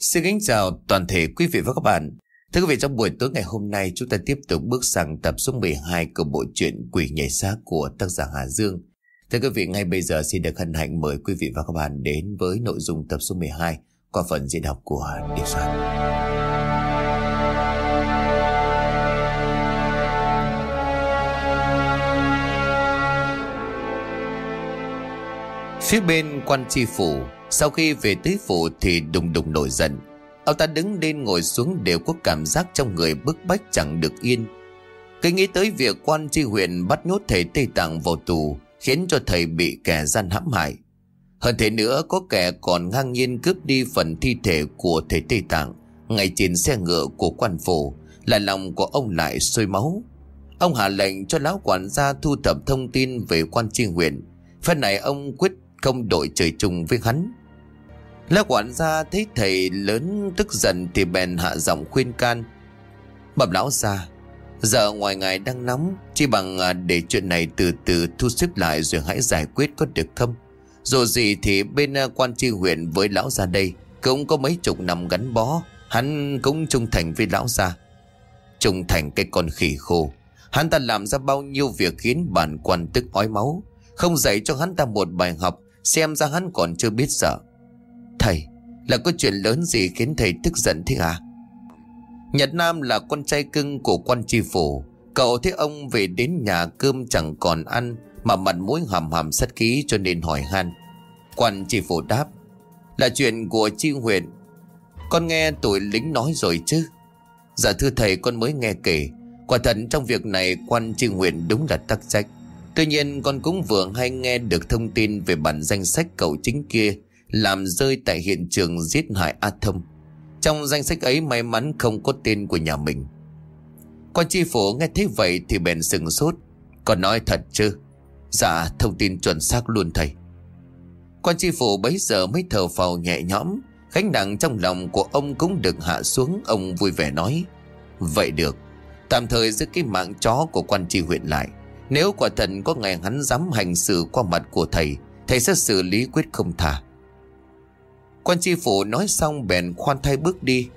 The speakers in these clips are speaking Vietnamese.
Xin kính chào toàn thể quý vị và các bạn. Thưa quý vị, trong buổi tối ngày hôm nay chúng ta tiếp tục bước sang tập số 12 của bộ truyện Quỷ nhảy xác của tác giả Hà Dương. Thưa quý vị, ngay bây giờ xin được hân hạnh mời quý vị và các bạn đến với nội dung tập số 12 qua phần diễn đọc của Điệp Soạn. Phía bên quan tri phủ sau khi về tới phủ thì đùng đùng nổi giận. Ông ta đứng lên ngồi xuống đều có cảm giác trong người bức bách chẳng được yên. Cái nghĩ tới việc quan tri huyện bắt nhốt thầy Tây Tạng vào tù, Khiến cho thầy bị kẻ gian hãm hại. Hơn thế nữa, có kẻ còn ngang nhiên cướp đi phần thi thể của thầy Tây Tạng, Ngay trên xe ngựa của quan phủ, Là lòng của ông lại sôi máu. Ông hạ lệnh cho lão quản gia thu thập thông tin về quan tri huyện. Phần này ông quyết không đội trời chung với hắn. Lão quản gia thấy thầy lớn tức giận thì bèn hạ giọng khuyên can. Bẩm lão ra Giờ ngoài ngài đang nóng Chỉ bằng à, để chuyện này từ từ thu xếp lại rồi hãy giải quyết có được không? Dù gì thì bên à, quan tri huyện với lão ra đây Cũng có mấy chục năm gắn bó, Hắn cũng trung thành với lão gia. Trung thành cái con khỉ khô, Hắn ta làm ra bao nhiêu việc khiến bản quan tức ói máu. Không dạy cho hắn ta một bài học, Xem ra hắn còn chưa biết sợ. Thầy, Là có chuyện lớn gì khiến thầy tức giận thế à? Nhật Nam là con trai cưng của quan tri phủ, Cậu thấy ông về đến nhà cơm chẳng còn ăn, Mà mặt mũi hầm hầm sắt ký cho nên hỏi han. Quan tri phủ đáp, Là chuyện của chi huyện. Con nghe tuổi lính nói rồi chứ. Dạ thưa thầy, con mới nghe kể. Quả thật trong việc này quan tri huyện đúng là tắc trách. Tuy nhiên con cũng vừa hay nghe được thông tin về bản danh sách cậu chính kia làm rơi tại hiện trường giết hại A Thông. Trong danh sách ấy may mắn không có tên của nhà mình. Quan tri phủ nghe thấy vậy thì bèn sừng sốt. Còn nói thật chứ? Dạ thông tin chuẩn xác luôn thầy. Quan tri phủ bấy giờ mới thở phào nhẹ nhõm. Khánh nặng trong lòng của ông cũng được hạ xuống. Ông vui vẻ nói. Vậy được. Tạm thời giữ cái mạng chó của quan tri huyện lại. Nếu quả thần có ngày hắn dám hành xử qua mặt của thầy Thầy sẽ xử lý quyết không thả Quan tri phủ nói xong bèn khoan thai bước đi.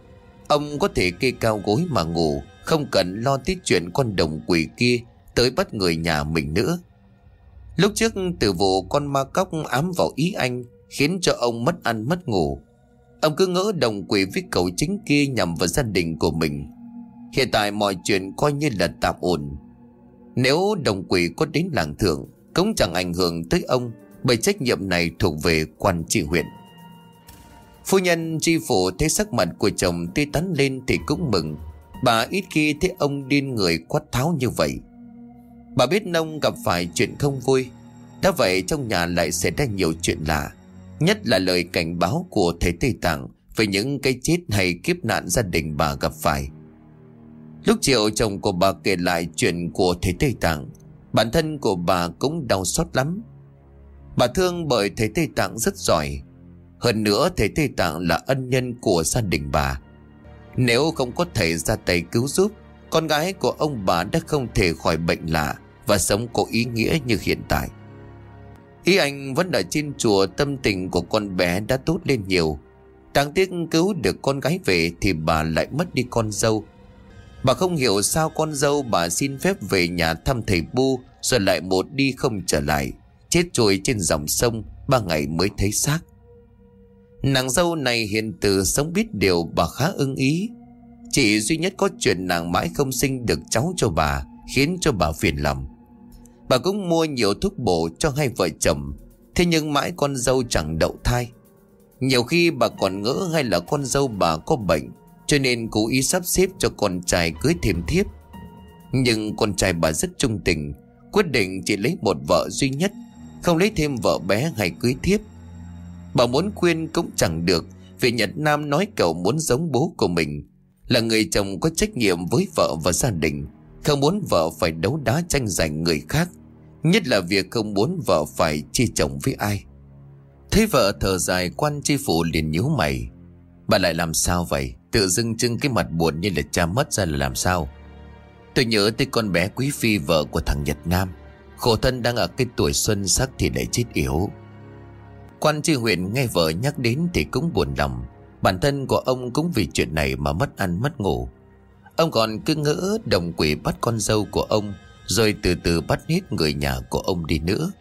Ông có thể kê cao gối mà ngủ, Không cần lo tiết chuyện con đồng quỷ kia Tới bắt người nhà mình nữa. Lúc trước từ vụ con ma cóc ám vào ý anh Khiến cho ông mất ăn mất ngủ. Ông cứ ngỡ đồng quỷ với cậu chính kia nhằm vào gia đình của mình. Hiện tại mọi chuyện coi như là tạm ổn. Nếu đồng quỷ có đến làng thượng, Cũng chẳng ảnh hưởng tới ông, Bởi trách nhiệm này thuộc về quan trị huyện. Phu nhân tri phủ thấy sắc mặt của chồng tươi tắn lên thì cũng mừng. Bà ít khi thấy ông điên người quát tháo như vậy. Bà biết nông gặp phải chuyện không vui. Đã vậy trong nhà lại xảy ra nhiều chuyện lạ. Nhất là lời cảnh báo của thầy Tây Tạng Về những cái chết hay kiếp nạn gia đình bà gặp phải. Lúc chiều chồng của bà kể lại chuyện của thầy Tây Tạng, Bản thân của bà cũng đau xót lắm. Bà thương bởi thầy Tây Tạng rất giỏi hơn nữa, thầy Tây Tạng là ân nhân của gia đình bà. Nếu không có thầy ra tay cứu giúp, Con gái của ông bà đã không thể khỏi bệnh lạ Và sống có ý nghĩa như hiện tại. Ý anh vẫn ở trên chùa, tâm tình của con bé đã tốt lên nhiều. Đáng tiếc cứu được con gái về thì bà lại mất đi con dâu. Bà không hiểu sao con dâu bà xin phép về nhà thăm thầy Bu, Rồi lại một đi không trở lại. Chết trôi trên dòng sông, Ba ngày mới thấy xác. Nàng dâu này hiện từ sống biết điều bà khá ưng ý. Chỉ duy nhất có chuyện nàng mãi không sinh được cháu cho bà, Khiến cho bà phiền lòng. Bà cũng mua nhiều thuốc bổ cho hai vợ chồng, Thế nhưng mãi con dâu chẳng đậu thai. Nhiều khi bà còn ngỡ hay là con dâu bà có bệnh, Cho nên cố ý sắp xếp cho con trai cưới thêm thiếp. Nhưng con trai bà rất trung tình, Quyết định chỉ lấy một vợ duy nhất, Không lấy thêm vợ bé hay cưới thiếp. Bà muốn khuyên cũng chẳng được, Vì Nhật Nam nói cậu muốn giống bố của mình. Là người chồng có trách nhiệm với vợ và gia đình, Không muốn vợ phải đấu đá tranh giành người khác, Nhất là việc không muốn vợ phải chia chồng với ai. Thấy vợ thở dài, quan chi phủ liền nhíu mày. Bà lại làm sao vậy? Tự dưng trưng cái mặt buồn như là cha mất ra là làm sao? Tôi nhớ tới con bé quý phi vợ của thằng Nhật Nam. Khổ thân đang ở cái tuổi xuân sắc thì lại chết yếu. Quan tri huyện nghe vợ nhắc đến thì cũng buồn lòng. Bản thân của ông cũng vì chuyện này mà mất ăn, mất ngủ. Ông còn cứ ngỡ đồng quỷ bắt con dâu của ông, Rồi từ từ bắt hết người nhà của ông đi nữa.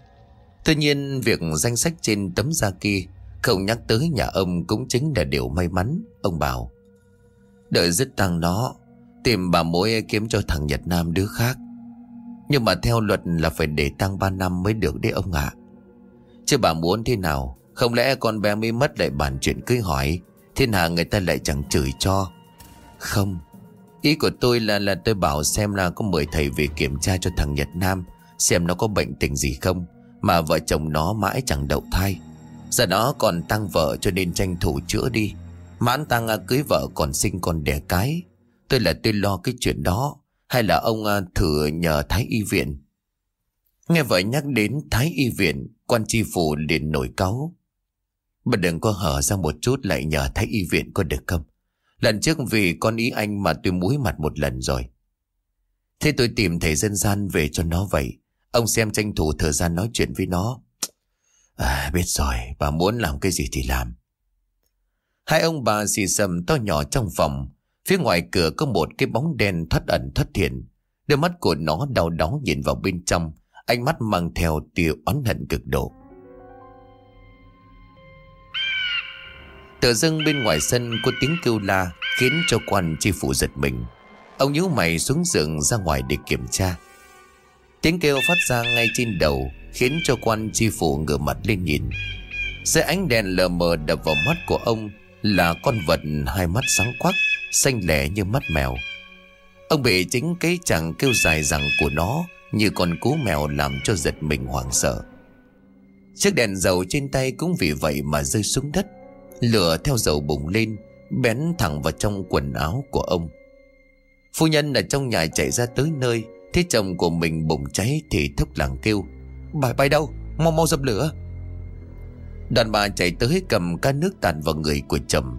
Tuy nhiên, việc danh sách trên tấm da kia Không nhắc tới nhà ông cũng chính là điều may mắn, Ông bảo. Đợi dứt tăng nó Tìm bà mối kiếm cho thằng Nhật Nam đứa khác. Nhưng mà theo luật là phải để tăng 3 năm mới được đấy ông ạ. Chứ bà muốn thế nào? Không lẽ con bé mới mất lại bàn chuyện cưới hỏi? Thiên hạ người ta lại chẳng chửi cho? Không. Ý của tôi là là tôi bảo xem là có mời thầy về kiểm tra cho thằng Nhật Nam, Xem nó có bệnh tình gì không, Mà vợ chồng nó mãi chẳng đậu thai. Giờ nó còn tăng vợ cho nên tranh thủ chữa đi. Mãn tăng à, cưới vợ còn sinh còn đẻ cái. Tôi là tôi lo cái chuyện đó. Hay là ông à, thử nhờ Thái Y Viện? Nghe vợ nhắc đến Thái Y Viện, Quan tri phủ liền nổi cáu. Bà đừng có hở ra một chút lại nhờ Thái Y Viện có được không? Lần trước vì con ý anh mà tôi muối mặt một lần rồi. Thế tôi tìm thầy dân gian về cho nó vậy. Ông xem tranh thủ thời gian nói chuyện với nó. À biết rồi, Bà muốn làm cái gì thì làm. Hai ông bà xì xầm to nhỏ trong phòng. Phía ngoài cửa có một cái bóng đen thoát ẩn thoát hiện. Đôi mắt của nó đau đớn nhìn vào bên trong. Ánh mắt mang theo tia oán hận cực độ. Tự dưng bên ngoài sân có tiếng kêu la Khiến cho quan chi phủ giật mình. Ông nhíu mày xuống giường ra ngoài để kiểm tra. Tiếng kêu phát ra ngay trên đầu Khiến cho quan chi phủ ngửa mặt lên nhìn. Dưới ánh đèn lờ mờ đập vào mắt của ông Là con vật hai mắt sáng quắc, Xanh lẻ như mắt mèo. Ông bị chính cái chẳng kêu dài rằng của nó như con cú mèo làm cho giật mình hoảng sợ. Chiếc đèn dầu trên tay cũng vì vậy mà rơi xuống đất. Lửa theo dầu bùng lên, Bén thẳng vào trong quần áo của ông. Phu nhân ở trong nhà chạy ra tới nơi, Thấy chồng của mình bùng cháy Thì thốc làng kêu, Bà bay đâu? Mau mau dập lửa. Đàn bà chạy tới cầm ca nước tàn vào người của chồng.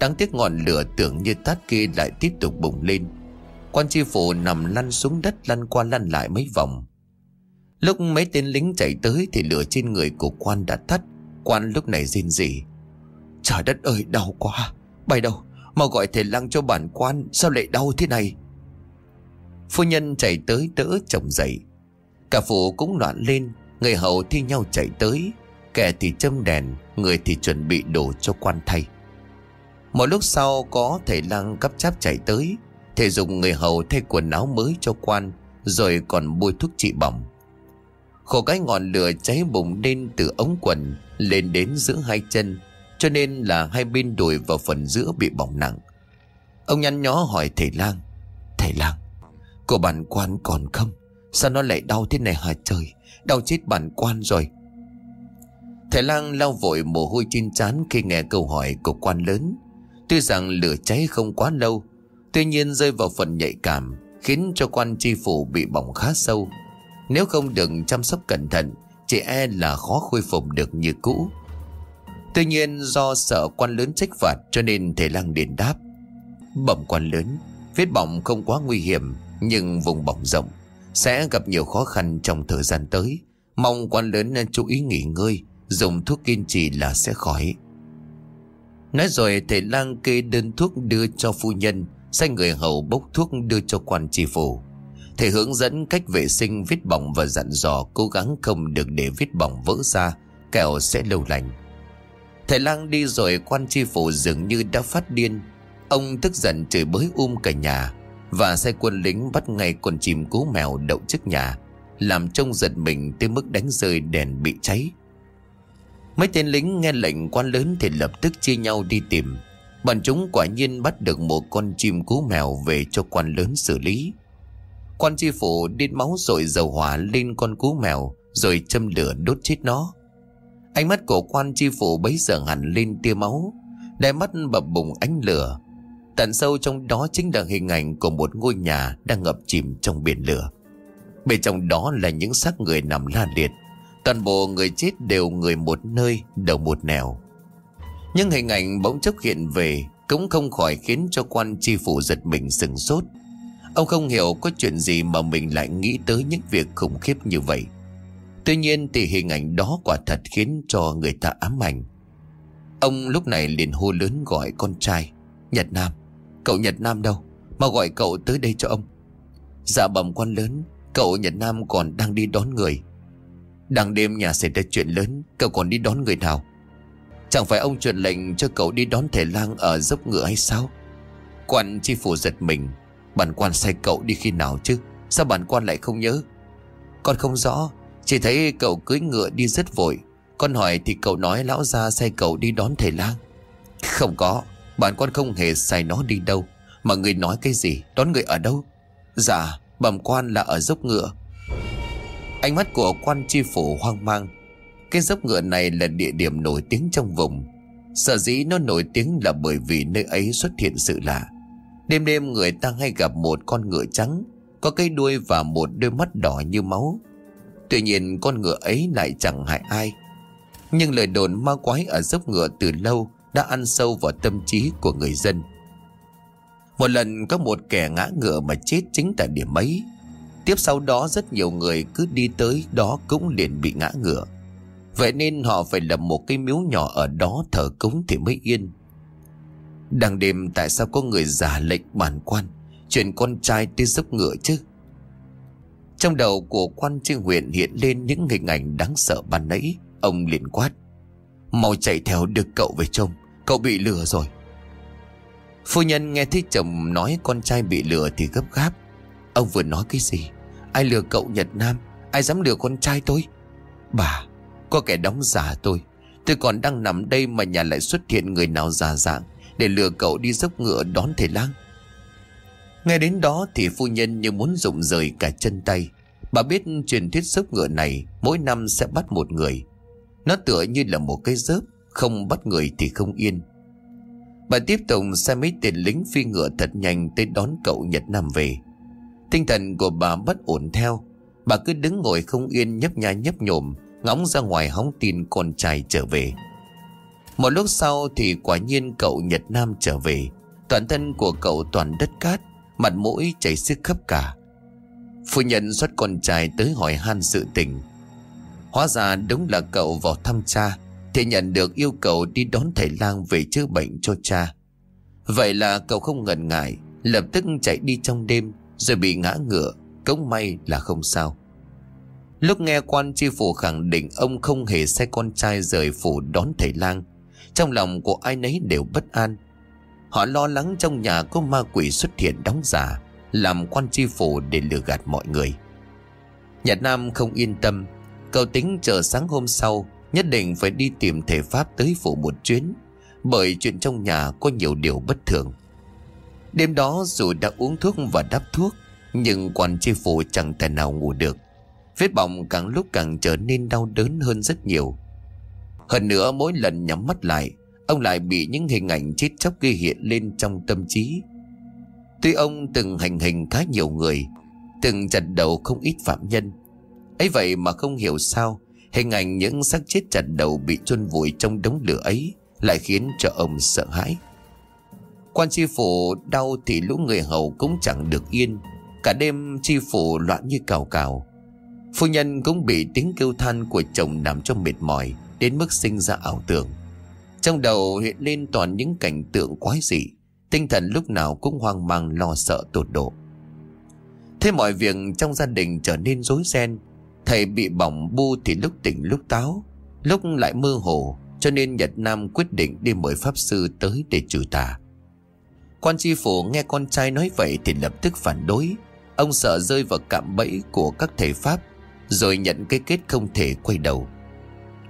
Đáng tiếc ngọn lửa tưởng như tắt kia lại tiếp tục bùng lên. Quan tri phủ nằm lăn xuống đất, lăn qua lăn lại mấy vòng. Lúc mấy tên lính chạy tới thì lửa trên người của quan đã tắt. Quan lúc này rên rỉ. Trời đất ơi, đau quá. Bay đâu? Mau gọi thầy lăng cho bản quan. Sao lại đau thế này? Phu nhân chạy tới đỡ chồng dậy. Cả phụ cũng loạn lên. Người hầu thi nhau chạy tới. Kẻ thì châm đèn, Người thì chuẩn bị đồ cho quan thay. Một lúc sau có thầy lăng cấp cháp chạy tới. Thầy dùng người hầu thay quần áo mới cho quan, Rồi còn bôi thuốc trị bỏng. Khổ cái ngọn lửa cháy bùng lên từ ống quần, Lên đến giữa hai chân, cho nên là hai bên đùi và phần giữa bị bỏng nặng. Ông nhăn nhó hỏi thầy lang Thầy lang Cô bản quan còn không? Sao nó lại đau thế này hả trời? Đau chết bản quan rồi. Thầy lang lau vội mồ hôi trên trán Khi nghe câu hỏi của quan lớn. Tuy rằng lửa cháy không quá lâu Tuy nhiên rơi vào phần nhạy cảm Khiến cho quan tri phủ bị bỏng khá sâu Nếu không được chăm sóc cẩn thận Chỉ e là khó khôi phục được như cũ Tuy nhiên do sợ quan lớn trách phạt cho nên thầy lang đền đáp. Bẩm quan lớn, vết bỏng không quá nguy hiểm nhưng vùng bỏng rộng sẽ gặp nhiều khó khăn trong thời gian tới. Mong quan lớn nên chú ý nghỉ ngơi, dùng thuốc kiên trì là sẽ khỏi. Nói rồi thầy lang kê đơn thuốc đưa cho phu nhân, sai người hầu bốc thuốc đưa cho quan tri phủ. Thầy hướng dẫn cách vệ sinh vết bỏng và dặn dò cố gắng không được để vết bỏng vỡ ra, kẻo sẽ lâu lành. Thầy lang đi rồi quan tri phủ dường như đã phát điên Ông tức giận chửi bới um cả nhà Và sai quân lính bắt ngay con chim cú mèo đậu trước nhà Làm trông giật mình tới mức đánh rơi đèn bị cháy Mấy tên lính nghe lệnh quan lớn thì lập tức chia nhau đi tìm Bọn chúng quả nhiên bắt được một con chim cú mèo về cho quan lớn xử lý. Quan tri phủ điên máu rồi dầu hỏa lên con cú mèo Rồi châm lửa đốt chết nó. Ánh mắt của quan chi phủ bấy giờ hẳn lên tia máu Đáy mắt bập bùng ánh lửa. Tận sâu trong đó chính là hình ảnh của một ngôi nhà đang ngập chìm trong biển lửa. Bên trong đó là những xác người nằm la liệt. Toàn bộ người chết đều người một nơi, đầu một nẻo. Nhưng hình ảnh bỗng chốc hiện về Cũng không khỏi khiến cho quan chi phủ giật mình sừng sốt. Ông không hiểu có chuyện gì mà mình lại nghĩ tới những việc khủng khiếp như vậy. Tuy nhiên thì hình ảnh đó quả thật khiến cho người ta ám ảnh. Ông lúc này liền hô lớn gọi con trai, Nhật Nam, Cậu Nhật Nam đâu? Mà gọi cậu tới đây cho ông. Dạ bẩm quan lớn, Cậu Nhật Nam còn đang đi đón người. Đang đêm nhà xảy ra chuyện lớn, Cậu còn đi đón người nào? Chẳng phải ông truyền lệnh cho cậu đi đón thể lang Ở dốc ngựa hay sao? Quan chi phủ giật mình. Bản quan sai cậu đi khi nào chứ? Sao bản quan lại không nhớ? Con không rõ. Chỉ thấy cậu cưỡi ngựa đi rất vội. Con hỏi thì cậu nói lão gia sai cậu đi đón thầy lang. Không có. Bản quan không hề sai nó đi đâu. Mà người nói cái gì? Đón người ở đâu? Dạ bẩm quan là ở dốc ngựa. Ánh mắt của quan chi phủ hoang mang. Cái dốc ngựa này là địa điểm nổi tiếng trong vùng. Sở dĩ nó nổi tiếng là bởi vì nơi ấy xuất hiện sự lạ. Đêm đêm người ta hay gặp một con ngựa trắng, Có cây đuôi và một đôi mắt đỏ như máu. Tuy nhiên, con ngựa ấy lại chẳng hại ai. Nhưng lời đồn ma quái ở dốc ngựa từ lâu Đã ăn sâu vào tâm trí của người dân. Một lần có một kẻ ngã ngựa mà chết chính tại điểm ấy. Tiếp sau đó rất nhiều người cứ đi tới đó cũng liền bị ngã ngựa. Vậy nên họ phải lập một cái miếu nhỏ ở đó thờ cúng thì mới yên. Đang đêm, tại sao có người giả lệnh bản quan? Chuyển con trai tới dốc ngựa chứ? Trong đầu của quan trương huyện hiện lên những hình ảnh đáng sợ ban nãy. Ông liền quát, Mau chạy theo được cậu về trông, Cậu bị lừa rồi. Phu nhân nghe thấy chồng nói con trai bị lừa thì gấp gáp, Ông vừa nói cái gì? Ai lừa cậu Nhật Nam? Ai dám lừa con trai tôi? Bà có kẻ đóng giả tôi. Tôi còn đang nằm đây mà nhà lại xuất hiện người nào già dạng Để lừa cậu đi dốc ngựa đón thầy lang. Nghe đến đó thì phu nhân như muốn rụng rời cả chân tay. Bà biết truyền thuyết dốc ngựa này Mỗi năm sẽ bắt một người. Nó tựa như là một cái dớp Không bắt người thì không yên. Bà tiếp tục sai mấy tên lính phi ngựa thật nhanh Tới đón cậu Nhật Nam về. Tinh thần của bà bất ổn theo. Bà cứ đứng ngồi không yên nhấp nha nhấp nhổm Ngóng ra ngoài hóng tin con trai trở về. Một lúc sau thì quả nhiên cậu Nhật Nam trở về. Toàn thân của cậu toàn đất cát, Mặt mũi chảy sức khắp cả. Phu nhân xuất con trai tới hỏi han sự tình. Hóa ra đúng là cậu vào thăm cha, Thì nhận được yêu cầu đi đón thầy lang về chữa bệnh cho cha. Vậy là cậu không ngần ngại, Lập tức chạy đi trong đêm, Rồi bị ngã ngựa cống may là không sao. Lúc nghe quan tri phủ khẳng định Ông không hề sai con trai rời phủ đón thầy lang, Trong lòng của ai nấy đều bất an. Họ lo lắng trong nhà có ma quỷ xuất hiện đóng giả, Làm quan tri phủ để lừa gạt mọi người. Nhật Nam không yên tâm Cậu tính chờ sáng hôm sau, Nhất định phải đi tìm thể pháp tới phủ một chuyến, Bởi chuyện trong nhà có nhiều điều bất thường. Đêm đó dù đã uống thuốc và đắp thuốc, Nhưng quan tri phủ chẳng thể nào ngủ được. Vết bỏng càng lúc càng trở nên đau đớn hơn rất nhiều. Hơn nữa, mỗi lần nhắm mắt lại, Ông lại bị những hình ảnh chết chóc ghi hiện lên trong tâm trí. Tuy ông từng hành hình khá nhiều người, Từng chặt đầu không ít phạm nhân. Ấy vậy mà không hiểu sao, Hình ảnh những xác chết chặt đầu bị chôn vùi trong đống lửa ấy Lại khiến cho ông sợ hãi. Quan tri phủ đau thì lũ người hầu cũng chẳng được yên. Cả đêm tri phủ loạn như cào cào. Phu nhân cũng bị tiếng kêu than của chồng làm cho mệt mỏi, Đến mức sinh ra ảo tưởng. Trong đầu hiện lên toàn những cảnh tượng quái dị, Tinh thần lúc nào cũng hoang mang, lo sợ, tột độ. Thế mọi việc trong gia đình trở nên rối ren. Thầy bị bỏng bu thì lúc tỉnh lúc táo, Lúc lại mơ hồ, Cho nên Nhật Nam quyết định đi mời Pháp Sư tới để trừ tà. Quan tri phủ nghe con trai nói vậy thì lập tức phản đối. Ông sợ rơi vào cạm bẫy của các thầy Pháp rồi nhận cái kết không thể quay đầu.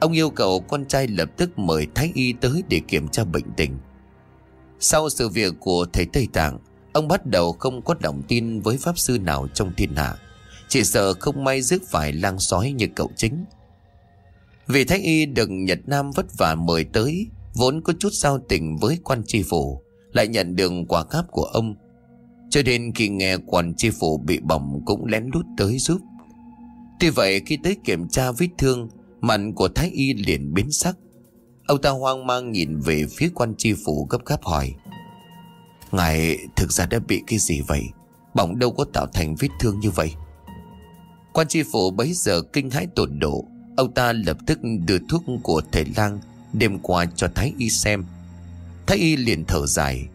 Ông yêu cầu con trai lập tức mời Thái Y tới để kiểm tra bệnh tình. Sau sự việc của thầy Tây Tạng, Ông bắt đầu không có lòng tin với Pháp Sư nào trong thiên hạ. Chỉ sợ không may rước phải lang sói như cậu chính. Vì Thái Y được Nhật Nam vất vả mời tới, Vốn có chút giao tình với quan tri phủ, Lại nhận được quả cáp của ông. Cho nên khi nghe quan tri phủ bị bỏng Cũng lén lút tới giúp. Tuy vậy, khi tới kiểm tra vết thương, Mặt của Thái Y liền biến sắc. Ông ta hoang mang nhìn về phía quan tri phủ gấp gáp hỏi, Ngài thực ra đã bị cái gì vậy? Bỏng đâu có tạo thành vết thương như vậy? Quan tri phủ bấy giờ kinh hãi tột độ. Ông ta lập tức đưa thuốc của thầy lang Đêm qua cho Thái Y xem. Thái Y liền thở dài,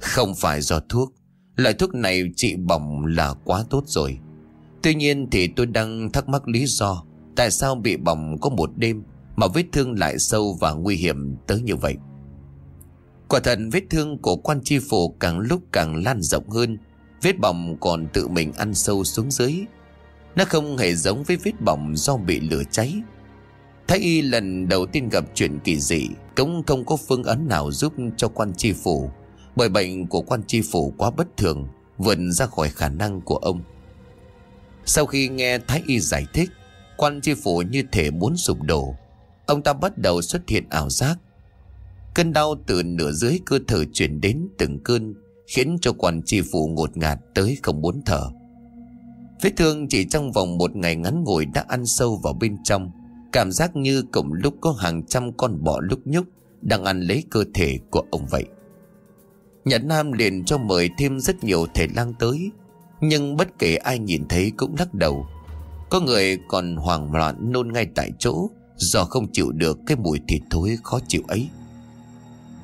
Không phải do thuốc. Loại thuốc này trị bỏng là quá tốt rồi. Tuy nhiên thì tôi đang thắc mắc lý do Tại sao bị bỏng có một đêm Mà vết thương lại sâu và nguy hiểm tới như vậy. Quả thật, vết thương của quan tri phủ càng lúc càng lan rộng hơn. Vết bỏng còn tự mình ăn sâu xuống dưới. Nó không hề giống với vết bỏng do bị lửa cháy. Thái y lần đầu tiên gặp chuyện kỳ dị Cũng không có phương án nào giúp cho quan tri phủ, Bởi bệnh của quan tri phủ quá bất thường, Vượt ra khỏi khả năng của ông. Sau khi nghe Thái y giải thích, Quan tri phủ như thể muốn sụp đổ, Ông ta bắt đầu xuất hiện ảo giác. Cơn đau từ nửa dưới cơ thể chuyển đến từng cơn, Khiến cho quan tri phủ ngột ngạt tới không muốn thở. Vết thương chỉ trong vòng một ngày ngắn ngủi đã ăn sâu vào bên trong, Cảm giác như cùng lúc có hàng trăm con bọ lúc nhúc Đang ăn lấy cơ thể của ông vậy. Nhật Nam liền cho mời thêm rất nhiều thể lang tới nhưng bất kể ai nhìn thấy cũng lắc đầu. Có người còn hoảng loạn nôn ngay tại chỗ, Do không chịu được cái mùi thịt thối khó chịu ấy.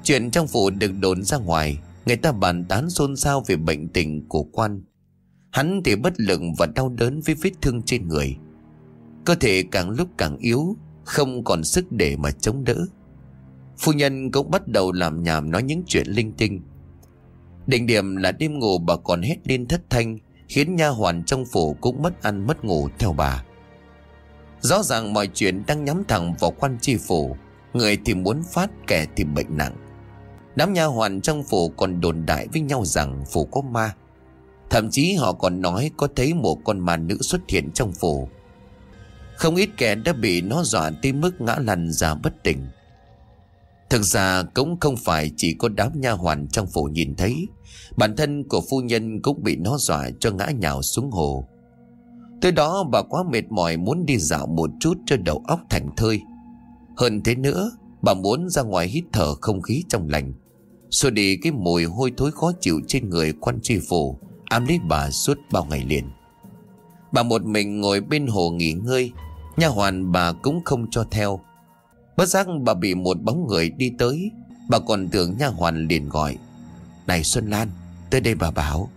Chuyện trong phủ được đồn ra ngoài, Người ta bàn tán xôn xao về bệnh tình của quan. Hắn thì bất lực và đau đớn với vết thương trên người. Cơ thể càng lúc càng yếu, Không còn sức để mà chống đỡ. Phu nhân cũng bắt đầu làm nhảm nói những chuyện linh tinh. Đỉnh điểm là đêm ngủ bà còn hét lên thất thanh Khiến nha hoàn trong phủ cũng mất ăn mất ngủ theo bà. Rõ ràng mọi chuyện đang nhắm thẳng vào quan tri phủ, Người thì muốn phát, kẻ thì bệnh nặng. Đám nha hoàn trong phủ còn đồn đại với nhau rằng phủ có ma. Thậm chí họ còn nói có thấy một con ma nữ xuất hiện trong phủ. Không ít kẻ đã bị nó dọa tới mức ngã lăn ra bất tỉnh. Thực ra cũng không phải chỉ có đám nha hoàn trong phủ nhìn thấy. Bản thân của phu nhân cũng bị nó dọa cho ngã nhào xuống hồ. Tới đó bà quá mệt mỏi muốn đi dạo một chút cho đầu óc thành thơi. Hơn thế nữa, Bà muốn ra ngoài hít thở không khí trong lành. Xua đi cái mùi hôi thối khó chịu trên người quan tri phủ, Ám lấy bà suốt bao ngày liền. Bà một mình ngồi bên hồ nghỉ ngơi, Nha hoàn bà cũng không cho theo. Bất giác bà bị một bóng người đi tới, Bà còn tưởng nha hoàn liền gọi, Này Xuân Lan, Tới đây bà bảo.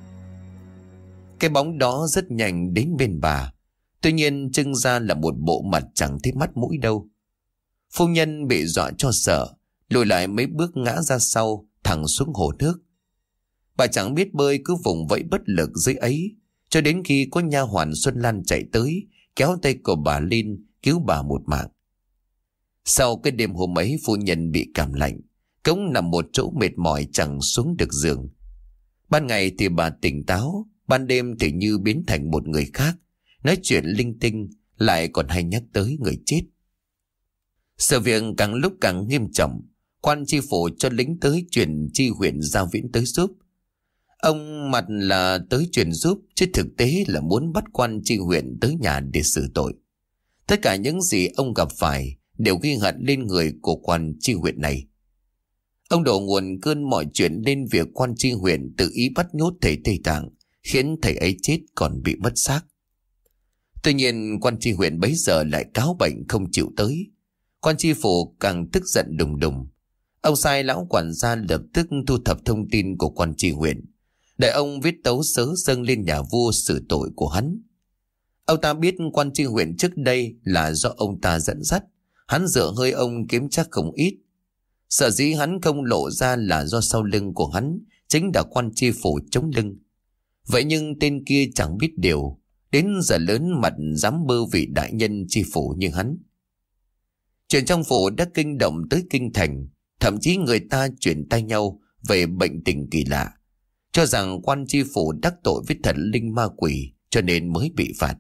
Cái bóng đó rất nhanh đến bên bà. Tuy nhiên trưng ra là một bộ mặt chẳng thấy mắt mũi đâu. Phu nhân bị dọa cho sợ, Lùi lại mấy bước ngã ra sau, Thẳng xuống hồ nước. Bà chẳng biết bơi cứ vùng vẫy bất lực dưới ấy, Cho đến khi có nha hoàn Xuân Lan chạy tới, Kéo tay của bà Linh Cứu bà một mạng. Sau cái đêm hôm ấy, phu nhân bị cảm lạnh, Cống nằm một chỗ mệt mỏi chẳng xuống được giường. Ban ngày thì bà tỉnh táo, Ban đêm thì như biến thành một người khác. Nói chuyện linh tinh, Lại còn hay nhắc tới người chết. Sự việc càng lúc càng nghiêm trọng, Quan chi phủ cho lính tới chuyển chi huyện giao viễn tới giúp. Ông mặt là tới chuyển giúp, Chứ thực tế là muốn bắt quan chi huyện tới nhà để xử tội. Tất cả những gì ông gặp phải Đều ghi hận lên người của quan chi huyện này Ông đổ nguồn cơn mọi chuyện lên việc quan tri huyện tự ý bắt nhốt thầy Tây Tạng, khiến thầy ấy chết còn bị mất xác. Tuy nhiên quan tri huyện bấy giờ lại cáo bệnh không chịu tới. Quan tri phủ càng tức giận đùng đùng. Ông sai lão quản gia lập tức thu thập thông tin của quan tri huyện. Để ông viết tấu sớ dâng lên nhà vua xử tội của hắn. Ông ta biết quan tri huyện trước đây là do ông ta dẫn dắt. Hắn dựa hơi ông kiếm chắc không ít Sợ dĩ hắn không lộ ra là do sau lưng của hắn chính là quan chi phủ chống lưng. Vậy nhưng tên kia chẳng biết điều, đến giờ lớn mặt dám bơ vị đại nhân chi phủ như hắn. Chuyện trong phủ đã kinh động tới kinh thành, thậm chí người ta chuyển tay nhau về bệnh tình kỳ lạ, cho rằng quan chi phủ đắc tội với thần linh ma quỷ cho nên mới bị phạt.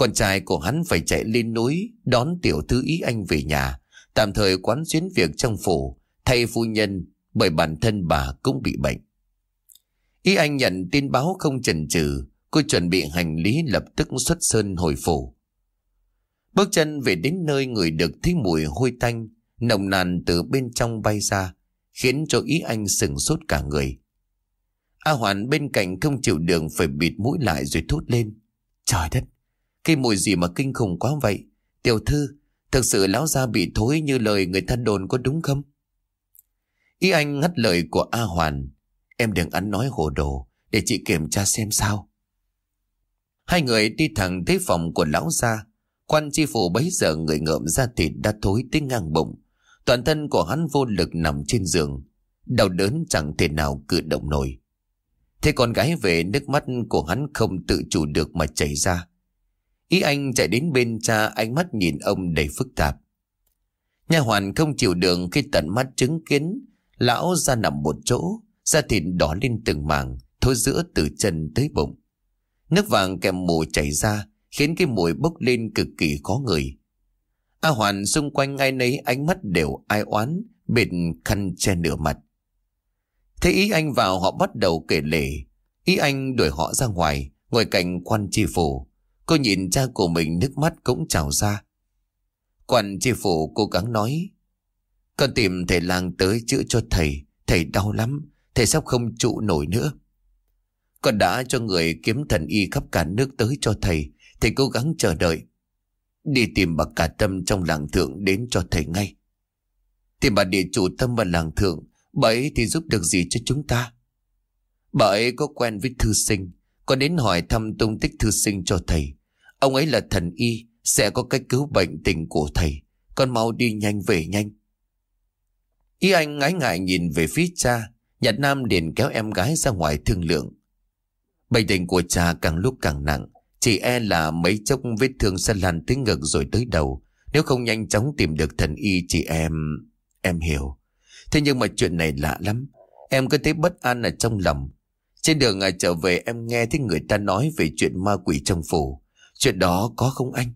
Con trai của hắn phải chạy lên núi, đón tiểu thư ý anh về nhà. Tạm thời quán xuyến việc trong phủ, Thay phu nhân, Bởi bản thân bà cũng bị bệnh. Ý anh nhận tin báo không chần chừ, Cô chuẩn bị hành lý lập tức xuất sơn hồi phủ. Bước chân về đến nơi người được thấy mùi hôi tanh, Nồng nàn từ bên trong bay ra, Khiến cho ý anh sừng sốt cả người. A Hoàn bên cạnh không chịu đường Phải bịt mũi lại rồi thốt lên, Trời đất cái mùi gì mà kinh khủng quá vậy Tiểu thư Thực sự lão gia bị thối như lời người thân đồn có đúng không? Ý anh ngắt lời của A Hoàn. Em đừng ăn nói hồ đồ, để chị kiểm tra xem sao. Hai người đi thẳng tới phòng của lão gia. Quan chi phủ bấy giờ người ngợm ra thịt đã thối tới ngang bụng. Toàn thân của hắn vô lực nằm trên giường. Đau đớn chẳng thể nào cử động nổi. Thế con gái về nước mắt của hắn không tự chủ được mà chảy ra. Ý anh chạy đến bên cha ánh mắt nhìn ông đầy phức tạp. Nhà hoàn không chịu đường khi tận mắt chứng kiến lão ra nằm một chỗ, da thịt đỏ lên từng màng, thối giữa từ chân tới bụng. Nước vàng kèm mù chảy ra, khiến cái mùi bốc lên cực kỳ khó ngửi. A Hoàn xung quanh ai nấy ánh mắt đều ai oán, bịt khăn che nửa mặt. Thế ý anh vào họ bắt đầu kể lể. Ý anh đuổi họ ra ngoài, ngồi cạnh quan tri phủ. Cô nhìn cha của mình nước mắt cũng trào ra. Quan tri phủ cố gắng nói. Con tìm thầy làng tới chữa cho thầy. Thầy đau lắm. Thầy sắp không trụ nổi nữa. Con đã cho người kiếm thần y khắp cả nước tới cho thầy. Thầy cố gắng chờ đợi. Đi tìm bà cả tâm trong làng thượng đến cho thầy ngay. Tìm bà địa chủ tâm và làng thượng. Bà ấy thì giúp được gì cho chúng ta? Bà ấy có quen với thư sinh. Con đến hỏi thăm tung tích thư sinh cho thầy. Ông ấy là thần y. Sẽ có cách cứu bệnh tình của thầy. Con mau đi nhanh về nhanh. Y anh ngái ngại nhìn về phía cha. Nhật Nam liền kéo em gái ra ngoài thương lượng. Bệnh tình của cha càng lúc càng nặng. Chỉ e là mấy chốc vết thương sẽ lan tới ngực rồi tới đầu. Nếu không nhanh chóng tìm được thần y chị em... Em hiểu. Thế nhưng mà chuyện này lạ lắm. Em cứ thấy bất an ở trong lòng. Trên đường à, trở về em nghe thấy người ta nói về chuyện ma quỷ trong phủ. Chuyện đó có không anh?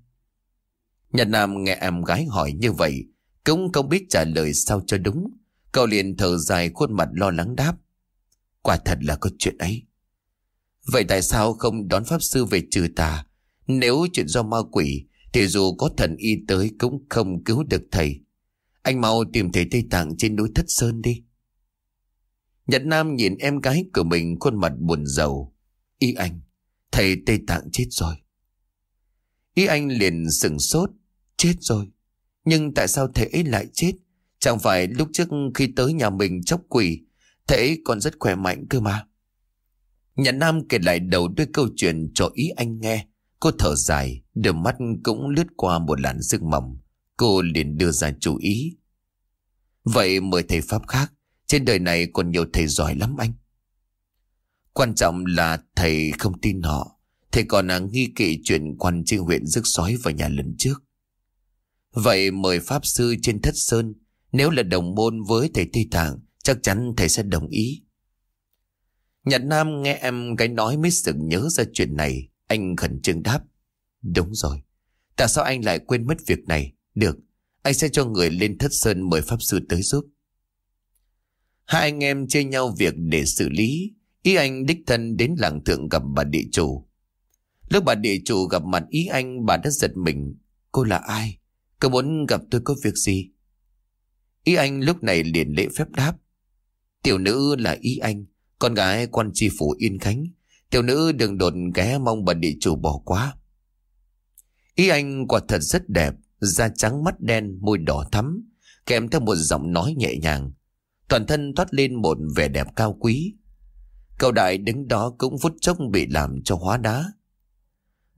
Nhật Nam nghe em gái hỏi như vậy. Cũng không biết trả lời sao cho đúng. Cậu liền thở dài khuôn mặt lo lắng đáp. Quả thật là có chuyện ấy. Vậy tại sao không đón Pháp Sư về trừ tà? Nếu chuyện do ma quỷ, thì dù có thần y tới cũng không cứu được thầy. Anh mau tìm thầy Tây Tạng trên núi Thất Sơn đi. Nhật Nam nhìn em gái của mình khuôn mặt buồn rầu. Y anh, thầy Tây Tạng chết rồi. Ý anh liền sừng sốt, chết rồi. Nhưng tại sao thầy ấy lại chết? Chẳng phải lúc trước khi tới nhà mình chóc quỷ, thầy ấy còn rất khỏe mạnh cơ mà. Nhà Nam kể lại đầu đuôi câu chuyện cho ý anh nghe. Cô thở dài, đôi mắt cũng lướt qua một làn sương mỏng. Cô liền đưa ra chú ý. Vậy mời thầy Pháp khác, trên đời này còn nhiều thầy giỏi lắm anh. Quan trọng là thầy không tin họ. Thầy còn là nghi kỵ chuyện quan trên huyện rước sói vào nhà lần trước. Vậy mời Pháp Sư trên Thất Sơn, nếu là đồng môn với thầy Tây Tạng, chắc chắn thầy sẽ đồng ý. Nhật Nam nghe em cái nói mới sực nhớ ra chuyện này. Anh khẩn trương đáp. Đúng rồi. Tại sao anh lại quên mất việc này? Được. Anh sẽ cho người lên thất sơn mời Pháp Sư tới giúp. Hai anh em chia nhau việc để xử lý. Ý anh đích thân đến làng thượng gặp bà địa chủ. Lúc bà địa chủ gặp mặt ý anh bà đã giật mình. Cô là ai? Cô muốn gặp tôi có việc gì? Ý anh lúc này liền lễ phép đáp. Tiểu nữ là ý anh. Con gái quan tri phủ Yên Khánh Tiểu nữ đừng đồn ghé mong bà địa chủ bỏ quá Ý anh quả thật rất đẹp, Da trắng mắt đen, môi đỏ thắm, Kèm theo một giọng nói nhẹ nhàng Toàn thân thoát lên một vẻ đẹp cao quý Cậu đại đứng đó cũng phút chốc bị làm cho hóa đá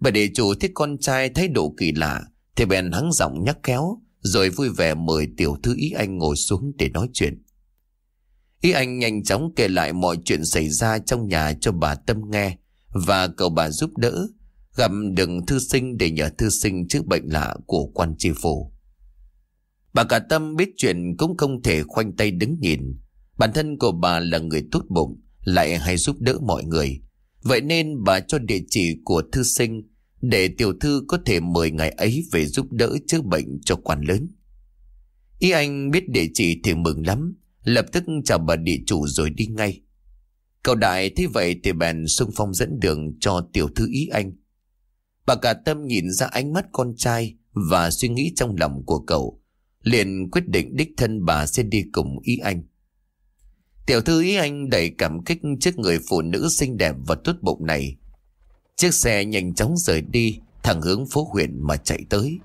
Bà địa chủ thích con trai thấy độ kỳ lạ Thì bèn hắng giọng nhắc khéo Rồi vui vẻ mời tiểu thư ý anh ngồi xuống để nói chuyện Ý anh nhanh chóng kể lại mọi chuyện xảy ra trong nhà cho bà Tâm nghe và cầu bà giúp đỡ, gặp đừng thư sinh để nhờ thư sinh chữa bệnh lạ của quan tri phủ. Bà cả Tâm biết chuyện cũng không thể khoanh tay đứng nhìn. Bản thân của bà là người tốt bụng, lại hay giúp đỡ mọi người. Vậy nên bà cho địa chỉ của thư sinh để tiểu thư có thể mời ngày ấy về giúp đỡ chữa bệnh cho quan lớn. Ý anh biết địa chỉ thì mừng lắm, Lập tức chào bà địa chủ rồi đi ngay. Cậu đại thấy vậy thì bèn xung phong dẫn đường cho tiểu thư ý anh. Bà cả tâm nhìn ra ánh mắt con trai Và suy nghĩ trong lòng của cậu Liền quyết định đích thân bà sẽ đi cùng ý anh. Tiểu thư ý anh đầy cảm kích trước người phụ nữ xinh đẹp và tốt bụng này. Chiếc xe nhanh chóng rời đi, Thẳng hướng phố huyện mà chạy tới.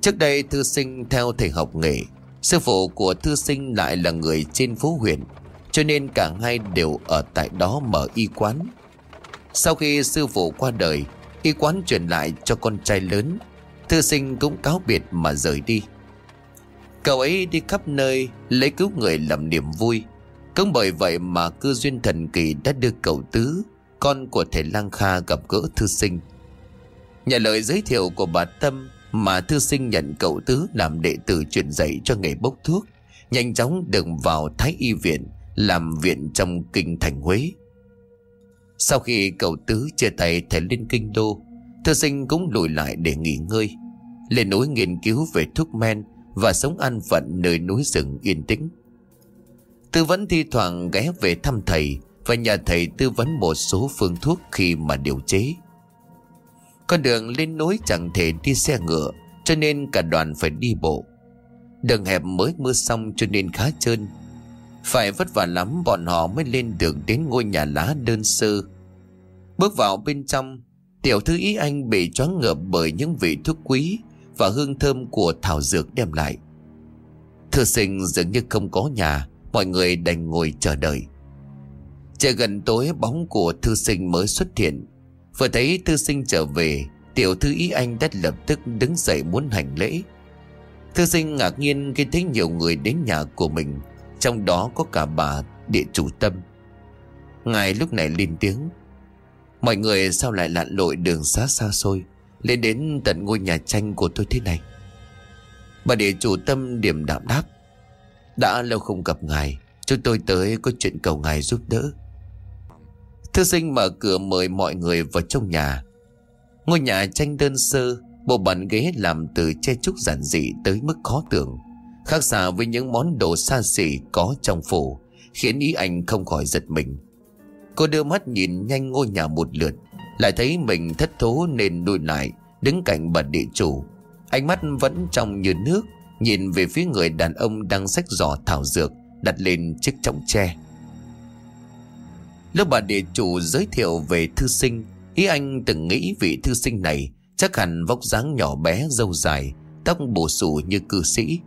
Trước đây thư sinh theo thầy học nghề, Sư phụ của thư sinh lại là người trên phố huyện, Cho nên cả hai đều ở tại đó mở y quán. Sau khi sư phụ qua đời, Y quán truyền lại cho con trai lớn, Thư sinh cũng cáo biệt mà rời đi. Cậu ấy đi khắp nơi, Lấy cứu người làm niềm vui. Cũng bởi vậy mà cư duyên thần kỳ Đã đưa cậu tứ, Con của thầy Lang Kha gặp gỡ thư sinh. Nhà lời giới thiệu của bà Tâm Mà thư sinh nhận cậu tứ Làm đệ tử truyền dạy cho nghề bốc thuốc, Nhanh chóng được vào Thái Y Viện, Làm viện trong kinh thành Huế. Sau khi cậu tứ chia tay thầy lên kinh đô, Thư sinh cũng lùi lại để nghỉ ngơi, Lên núi nghiên cứu về thuốc men và sống an phận nơi núi rừng yên tĩnh. Tư vấn thi thoảng ghé về thăm thầy Và nhà thầy tư vấn một số phương thuốc khi mà điều chế. Con đường lên núi chẳng thể đi xe ngựa, Cho nên cả đoàn phải đi bộ. Đường hẹp mới mưa xong cho nên khá trơn. Phải vất vả lắm bọn họ mới lên được đến ngôi nhà lá đơn sơ. Bước vào bên trong, Tiểu thư ý anh bị choáng ngợp bởi những vị thuốc quý. Và hương thơm của thảo dược đem lại. Thư sinh dường như không có nhà, Mọi người đành ngồi chờ đợi. Trời gần tối, bóng của thư sinh mới xuất hiện. Vừa thấy thư sinh trở về, Tiểu thư ý anh đã lập tức đứng dậy muốn hành lễ. Thư sinh ngạc nhiên khi thấy nhiều người đến nhà của mình, Trong đó có cả bà địa chủ tâm. Ngài lúc này lên tiếng, Mọi người sao lại lặn lội đường xa xa xôi? Lên đến tận ngôi nhà tranh của tôi thế này. Bà địa chủ tâm điểm đạm đáp. Đã lâu không gặp ngài, Chúng tôi tới có chuyện cầu ngài giúp đỡ. Thư sinh mở cửa mời mọi người vào trong nhà. Ngôi nhà tranh đơn sơ, Bộ bàn ghế làm từ che trúc giản dị tới mức khó tưởng, Khác xa với những món đồ xa xỉ có trong phủ, Khiến ý anh không khỏi giật mình. Cô đưa mắt nhìn nhanh ngôi nhà một lượt lại thấy mình thất thố nên đuôi lại, Đứng cạnh bà địa chủ. Ánh mắt vẫn trong như nước, Nhìn về phía người đàn ông đang xách giỏ thảo dược, Đặt lên chiếc trọng tre. Lúc bà địa chủ giới thiệu về thư sinh, Ý anh từng nghĩ vị thư sinh này Chắc hẳn vóc dáng nhỏ bé dâu dài, Tóc bổ xù như cư sĩ.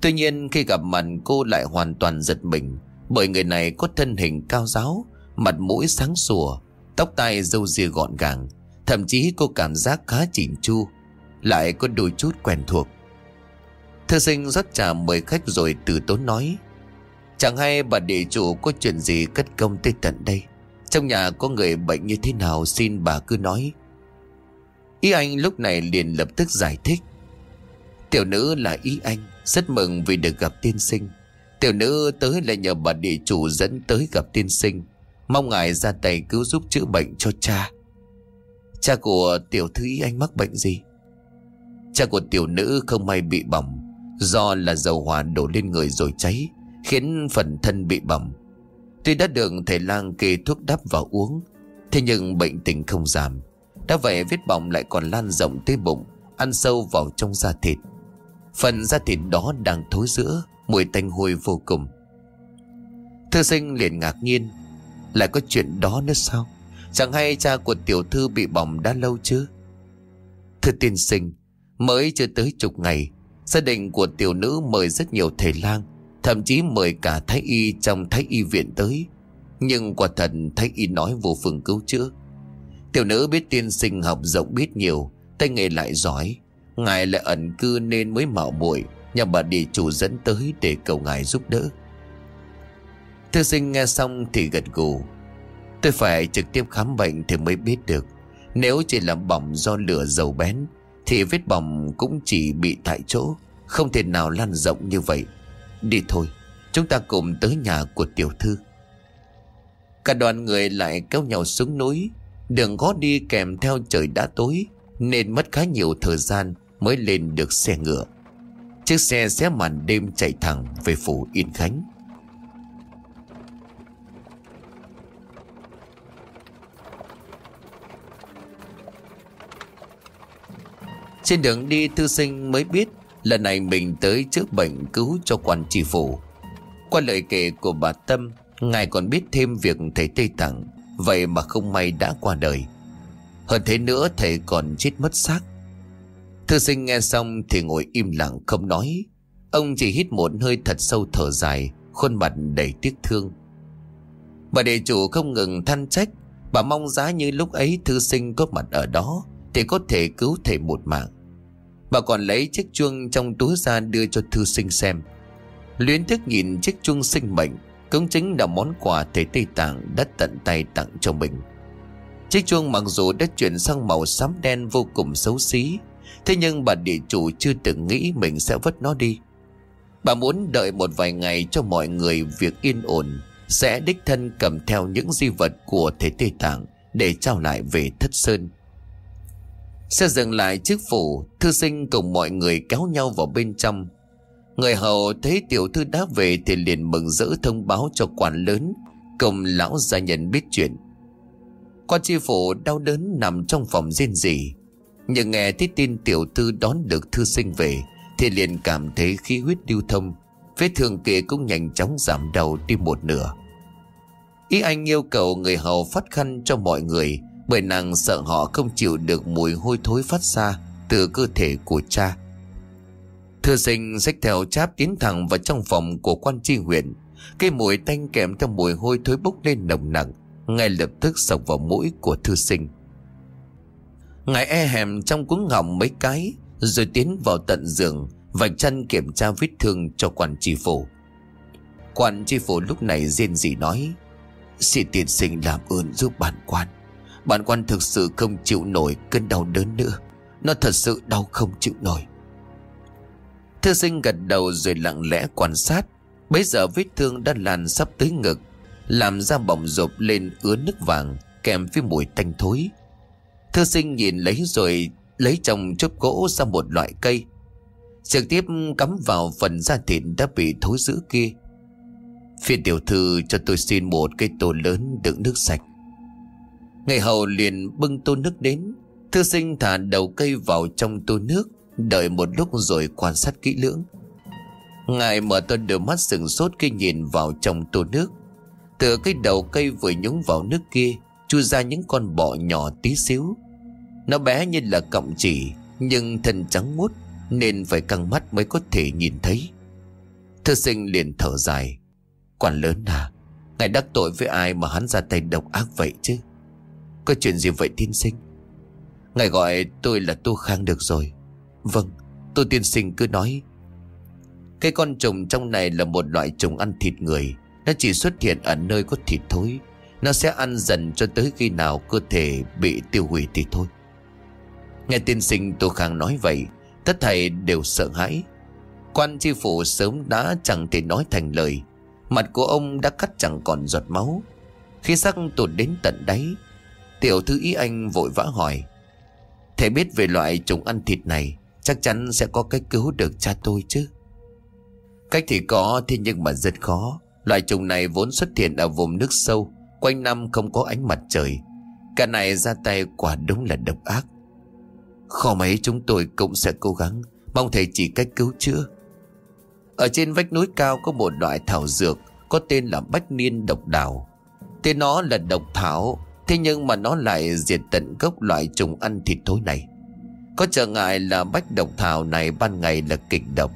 Tuy nhiên, khi gặp mặt cô lại hoàn toàn giật mình, Bởi người này có thân hình cao giáo, Mặt mũi sáng sủa Tóc tai râu ria gọn gàng, Thậm chí cô cảm giác khá chỉnh chu, Lại có đôi chút quen thuộc. Thư sinh rót trà mời khách rồi từ tốn nói, Chẳng hay bà địa chủ có chuyện gì cất công tới tận đây? Trong nhà có người bệnh như thế nào xin bà cứ nói. Ý anh lúc này liền lập tức giải thích, Tiểu nữ là ý anh, Rất mừng vì được gặp tiên sinh. Tiểu nữ tới là nhờ bà địa chủ dẫn tới gặp tiên sinh. Mong ngài ra tay cứu giúp chữa bệnh cho cha. Cha của tiểu thư ý anh mắc bệnh gì? Cha của tiểu nữ không may bị bỏng, Do là dầu hỏa đổ lên người rồi cháy, Khiến phần thân bị bỏng. Tuy đã được thầy lang kê thuốc đắp vào uống, Thế nhưng bệnh tình không giảm. Đã vậy vết bỏng lại còn lan rộng tới bụng, Ăn sâu vào trong da thịt. Phần da thịt đó đang thối giữa, Mùi tanh hôi vô cùng. Thư sinh liền ngạc nhiên lại có chuyện đó nữa sao? Chẳng hay cha của tiểu thư bị bỏng đã lâu chưa Thưa tiên sinh, Mới chưa tới chục ngày, Gia đình của tiểu nữ mời rất nhiều thầy lang, Thậm chí mời cả thái y trong thái y viện tới. Nhưng quả thật thái y nói vô phương cứu chữa. Tiểu nữ biết tiên sinh học rộng biết nhiều, Tay nghề lại giỏi. Ngài lại ẩn cư nên mới mạo muội Nhà bà địa chủ dẫn tới để cầu ngài giúp đỡ. Thư sinh nghe xong thì gật gù. Tôi phải trực tiếp khám bệnh thì mới biết được. Nếu chỉ là bỏng do lửa dầu bén, Thì vết bỏng cũng chỉ bị tại chỗ, Không thể nào lan rộng như vậy. Đi thôi, Chúng ta cùng tới nhà của tiểu thư. Cả đoàn người lại kéo nhau xuống núi. Đường gót đi kèm theo trời đã tối, Nên mất khá nhiều thời gian Mới lên được xe ngựa. Chiếc xe xé màn đêm chạy thẳng về phủ Yên Khánh. Trên đường đi thư sinh mới biết Lần này mình tới trước bệnh cứu cho quan tri phủ Qua lời kể của bà Tâm Ngài còn biết thêm việc thầy Tây Tạng Vậy mà không may đã qua đời Hơn thế nữa thầy còn chết mất xác Thư sinh nghe xong thì ngồi im lặng không nói. Ông chỉ hít một hơi thật sâu thở dài, khuôn mặt đầy tiếc thương. Bà đệ chủ không ngừng than trách, bà mong giá như lúc ấy thư sinh có mặt ở đó thì có thể cứu thầy một mạng. Bà còn lấy chiếc chuông trong túi ra đưa cho thư sinh xem. Luyến thức nhìn chiếc chuông sinh mệnh, cũng chính là món quà thầy Tây Tạng đã tận tay tặng cho mình. Chiếc chuông mặc dù đã chuyển sang màu xám đen vô cùng xấu xí, thế nhưng bà địa chủ chưa từng nghĩ mình sẽ vứt nó đi. Bà muốn đợi một vài ngày cho mọi người việc yên ổn, sẽ đích thân cầm theo những di vật của thế Tây Tạng để trao lại về thất sơn. Xe dừng lại trước phủ, thư sinh cùng mọi người kéo nhau vào bên trong. Người hầu thấy tiểu thư đã về thì liền mừng rỡ thông báo cho quản lớn, cùng lão gia nhân biết chuyện. Quan tri phủ đau đớn nằm trong phòng riêng gì. Nhưng nghe thấy tin tiểu thư đón được thư sinh về, thì liền cảm thấy khí huyết lưu thông, vết thương kia cũng nhanh chóng giảm đầu đi một nửa. Ý anh yêu cầu người hầu phát khăn cho mọi người, bởi nàng sợ họ không chịu được mùi hôi thối phát ra từ cơ thể của cha. Thư sinh xách theo cháp tiến thẳng vào trong phòng của quan tri huyện. Cái mùi tanh kèm theo mùi hôi thối bốc lên nồng nặng, ngay lập tức sộc vào mũi của thư sinh. Ngài e hèm trong cuống họng mấy cái, rồi tiến vào tận giường, vạch chân kiểm tra vết thương cho quan tri phủ. Quan tri phủ lúc này rên gì nói, Xin tiền sinh làm ơn giúp bản quan Bản quan thực sự không chịu nổi cơn đau đớn nữa. Nó thật sự đau không chịu nổi. Thư sinh gật đầu rồi lặng lẽ quan sát. Bây giờ vết thương đã lan sắp tới ngực, Làm da bỏng rộp lên ứa nước vàng, Kèm với mùi tanh thối. Thư sinh nhìn lấy rồi Lấy trong chốt gỗ ra một loại cây. Trực tiếp cắm vào phần da thịt đã bị thối rữa kia. Phiên tiểu thư cho tôi xin một cây tô lớn đựng nước sạch. Ngày hầu liền bưng tô nước đến. Thư sinh thả đầu cây vào trong tô nước, Đợi một lúc rồi quan sát kỹ lưỡng. Ngài mở to đôi mắt sừng sốt khi nhìn vào trong tô nước. Từ cái đầu cây vừa nhúng vào nước kia, Chui ra những con bọ nhỏ tí xíu. Nó bé như là cọng chỉ, Nhưng thân trắng muốt, Nên phải căng mắt mới có thể nhìn thấy. Thư sinh liền thở dài. Quản lớn à Ngài đắc tội với ai mà hắn ra tay độc ác vậy chứ? Có chuyện gì vậy tiên sinh? Ngài gọi tôi là Tu Khang được rồi. Vâng tôi tiên sinh cứ nói. Cái con trùng trong này là một loại trùng ăn thịt người. Nó chỉ xuất hiện ở nơi có thịt thối. Nó sẽ ăn dần cho tới khi nào cơ thể bị tiêu hủy thì thôi. Nghe tiên sinh Tô Khang nói vậy, Tất thầy đều sợ hãi. Quan chi phủ sớm đã chẳng thể nói thành lời. Mặt của ông đã cắt chẳng còn giọt máu. Khi sắc tụt đến tận đáy Tiểu thư ý anh vội vã hỏi. Thầy biết về loại trùng ăn thịt này, Chắc chắn sẽ có cách cứu được cha tôi chứ? Cách thì có, Thế nhưng mà rất khó. Loại trùng này vốn xuất hiện ở vùng nước sâu, Quanh năm không có ánh mặt trời. Cả này ra tay quả đúng là độc ác. Khó mấy chúng tôi cũng sẽ cố gắng, Mong thầy chỉ cách cứu chữa. Ở trên vách núi cao có một loại thảo dược, Có tên là bách niên độc đào. Tên nó là độc thảo Thế nhưng mà nó lại diệt tận gốc loại trùng ăn thịt thối này. Có trở ngại là bách độc thảo này ban ngày là kịch độc.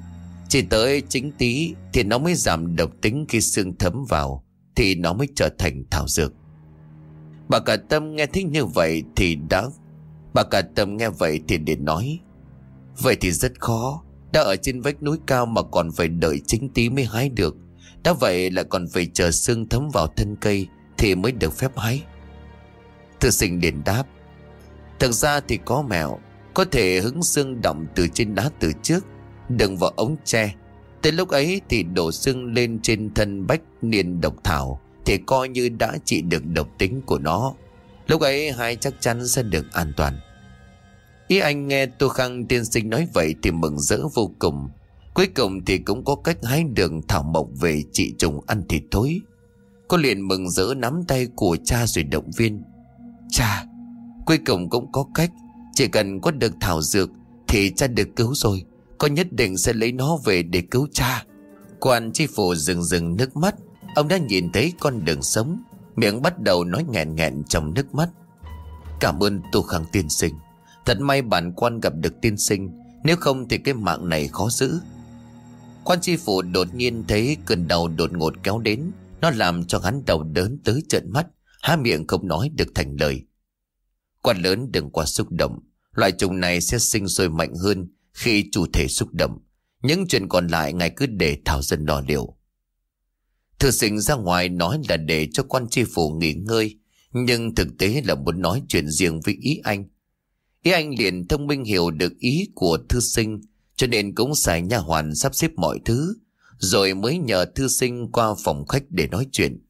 Chỉ tới chính tí thì nó mới giảm độc tính khi xương thấm vào, Thì nó mới trở thành thảo dược. Bà cả tâm nghe thích như vậy thì đã, Bà cả tâm nghe vậy thì để nói, Vậy thì rất khó, đã ở trên vách núi cao mà còn phải đợi chính tí mới hái được. Đã vậy lại còn phải chờ xương thấm vào thân cây Thì mới được phép hái. Thư sinh liền đáp, Thực ra thì có mẹo Có thể hứng xương động từ trên đá từ trước, Đừng vào ống tre Tới lúc ấy thì đổ xương lên trên thân bách niên độc thảo, Thì coi như đã trị được độc tính của nó Lúc ấy hai chắc chắn sẽ được an toàn Ý anh nghe Tô Khang tiên sinh nói vậy thì mừng rỡ vô cùng. Cuối cùng thì cũng có cách hái đường thảo mộc về trị trùng ăn thịt thối. Cô liền mừng rỡ nắm tay của cha rồi động viên. Cha, cuối cùng cũng có cách. Chỉ cần có được thảo dược thì cha được cứu rồi. Con nhất định sẽ lấy nó về để cứu cha. Quan chi phủ rừng rừng nước mắt. Ông đã nhìn thấy con đường sống. Miệng bắt đầu nói nghẹn nghẹn trong nước mắt. Cảm ơn tu Khang tiên sinh. Thật may bản quan gặp được tiên sinh Nếu không thì cái mạng này khó giữ Quan tri phủ đột nhiên thấy cơn đau đột ngột kéo đến Nó làm cho hắn đầu đớn tới trợn mắt Há miệng không nói được thành lời. Quan lớn đừng quá xúc động. Loại trùng này sẽ sinh sôi mạnh hơn Khi chủ thể xúc động. Những chuyện còn lại ngài cứ để thảo dân lo liệu. Thư sinh ra ngoài nói là để cho quan tri phủ nghỉ ngơi, Nhưng thực tế là muốn nói chuyện riêng với ý anh. Ý anh liền thông minh hiểu được ý của thư sinh, Cho nên cũng xài nhà hoàn sắp xếp mọi thứ, Rồi mới nhờ thư sinh qua phòng khách để nói chuyện.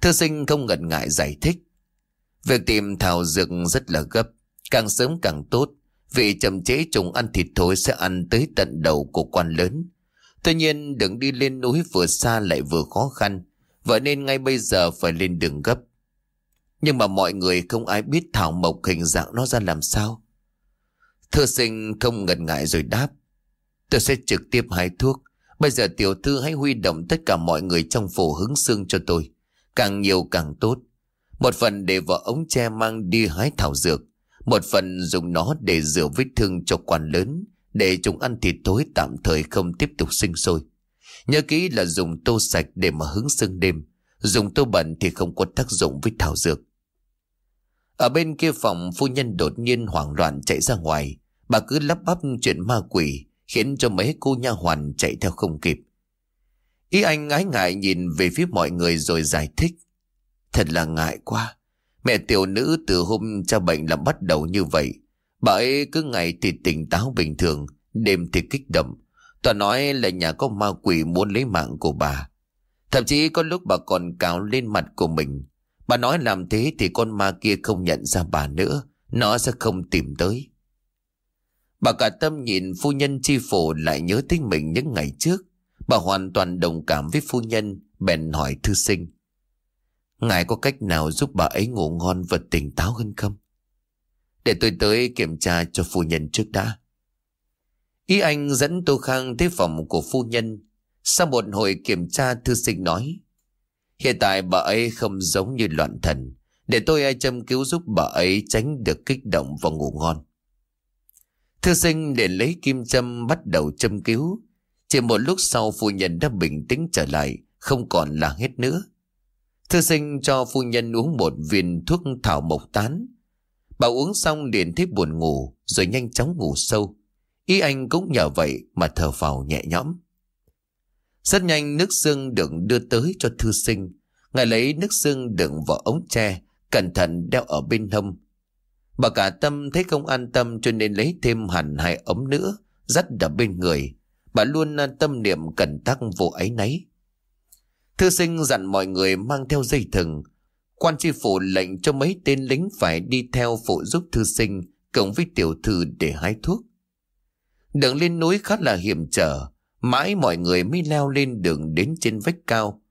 Thư sinh không ngần ngại giải thích. Việc tìm thảo dược rất là gấp. Càng sớm càng tốt. Vì chậm chế trùng ăn thịt thối sẽ ăn tới tận đầu của quan lớn. Tuy nhiên đừng đi lên núi vừa xa lại vừa khó khăn. Vậy nên ngay bây giờ phải lên đường gấp. Nhưng mà mọi người không ai biết thảo mộc hình dạng nó ra làm sao. Thư sinh không ngần ngại rồi đáp. Tôi sẽ trực tiếp hái thuốc. Bây giờ tiểu thư hãy huy động tất cả mọi người trong phủ hứng xương cho tôi. Càng nhiều càng tốt. Một phần để vợ ống tre mang đi hái thảo dược, Một phần dùng nó để rửa vết thương cho quan lớn, Để chúng ăn thịt thối tạm thời không tiếp tục sinh sôi. Nhớ kỹ là dùng tô sạch để mà hứng sương đêm, Dùng tô bẩn thì không có tác dụng với thảo dược. Ở bên kia phòng, phu nhân đột nhiên hoảng loạn chạy ra ngoài. Bà cứ lắp bắp chuyện ma quỷ, Khiến cho mấy cô nha hoàn chạy theo không kịp. Ý anh ái ngại nhìn về phía mọi người rồi giải thích. Thật là ngại quá. Mẹ tiểu nữ từ hôm cha bệnh là bắt đầu như vậy. Bà ấy cứ ngày thì tỉnh táo bình thường, Đêm thì kích động. Tòa nói là nhà có ma quỷ muốn lấy mạng của bà. Thậm chí có lúc bà còn cào lên mặt của mình. Bà nói làm thế thì con ma kia không nhận ra bà nữa, Nó sẽ không tìm tới. Bà cả tâm nhìn phu nhân chi phổ lại nhớ tới mình những ngày trước. Bà hoàn toàn đồng cảm với phu nhân, Bèn hỏi thư sinh. Ngài có cách nào giúp bà ấy ngủ ngon và tỉnh táo hơn không? Để tôi tới kiểm tra cho phu nhân trước đã. Ý anh dẫn Tô Khang tới phòng của phu nhân. Sau một hồi kiểm tra, thư sinh nói, Hiện tại bà ấy không giống như loạn thần. Để tôi ai châm cứu giúp bà ấy tránh được kích động và ngủ ngon. Thư sinh để lấy kim châm bắt đầu châm cứu chỉ một lúc sau phu nhân đã bình tĩnh trở lại, không còn là hết nữa. Thư sinh cho phu nhân uống một viên thuốc thảo mộc tán. Bà uống xong liền thấy buồn ngủ, rồi nhanh chóng ngủ sâu. Ý anh cũng nhờ vậy mà thở phào nhẹ nhõm. Rất nhanh nước xương được đưa tới cho thư sinh. Ngài lấy nước xương đựng vào ống tre, cẩn thận đeo ở bên hông. Bà cả tâm thấy không an tâm cho nên lấy thêm hẳn hai ống nữa, dắt đập bên người, Bà luôn à, tâm niệm cẩn tắc vụ ấy nấy. Thư sinh dặn mọi người mang theo dây thừng. Quan tri phủ lệnh cho mấy tên lính phải đi theo phụ giúp thư sinh cộng với tiểu thư để hái thuốc. Đường lên núi khá là hiểm trở, mãi mọi người mới leo lên đường đến trên vách cao.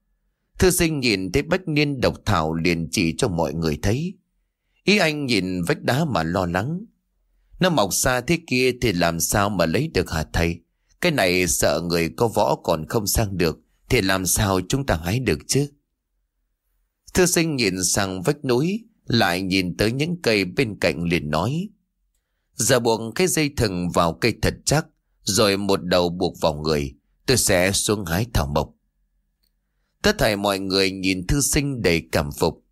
Thư sinh nhìn thấy bách niên độc thảo liền chỉ cho mọi người thấy. Ý anh nhìn vách đá mà lo lắng. Nó mọc xa thế kia thì làm sao mà lấy được hả thầy? Cái này sợ người có võ còn không sang được, Thì làm sao chúng ta hái được chứ? Thư sinh nhìn sang vách núi, Lại nhìn tới những cây bên cạnh liền nói, Giờ buộc cái dây thừng vào cây thật chắc, Rồi một đầu buộc vào người, Tôi sẽ xuống hái thảo mộc. Tất thảy mọi người nhìn thư sinh đầy cảm phục.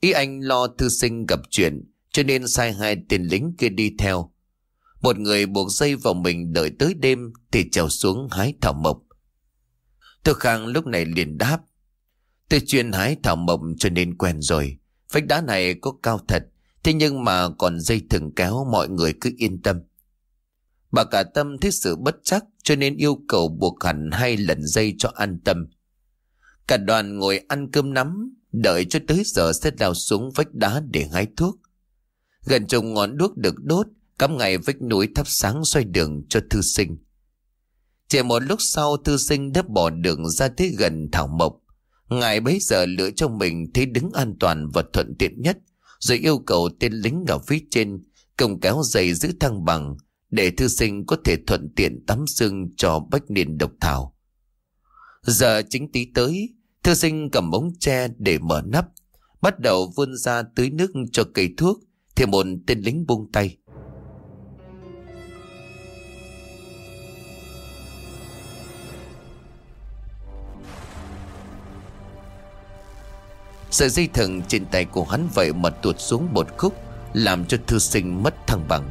Ý anh lo thư sinh gặp chuyện, Cho nên sai hai tên lính kia đi theo một người buộc dây vào mình đợi tới đêm thì trèo xuống hái thảo mộc. Tư Khang lúc này liền đáp. Tôi chuyên hái thảo mộc cho nên quen rồi. Vách đá này có cao thật. Thế nhưng mà còn dây thừng kéo mọi người cứ yên tâm. Bà cả tâm thấy sự bất chắc cho nên yêu cầu buộc hẳn hai lần dây cho an tâm. Cả đoàn ngồi ăn cơm nắm, đợi cho tới giờ sẽ đào xuống vách đá để hái thuốc. Gần chồng ngọn đuốc được đốt, Cắm ngay vách núi thắp sáng xoay đường cho thư sinh. Chỉ một lúc sau, thư sinh đã bỏ đường ra tới gần thảo mộc. Ngài bấy giờ lựa cho mình thấy đứng an toàn và thuận tiện nhất, Rồi yêu cầu tên lính ở phía trên cầm kéo dây giữ thăng bằng Để thư sinh có thể thuận tiện tắm sưng cho bách niên độc thảo. Giờ chính tí tới, Thư sinh cầm ống tre để mở nắp, Bắt đầu vươn ra tưới nước cho cây thuốc, Thì một tên lính buông tay. Sợi dây thừng trên tay của hắn vậy mà tuột xuống một khúc, Làm cho thư sinh mất thăng bằng.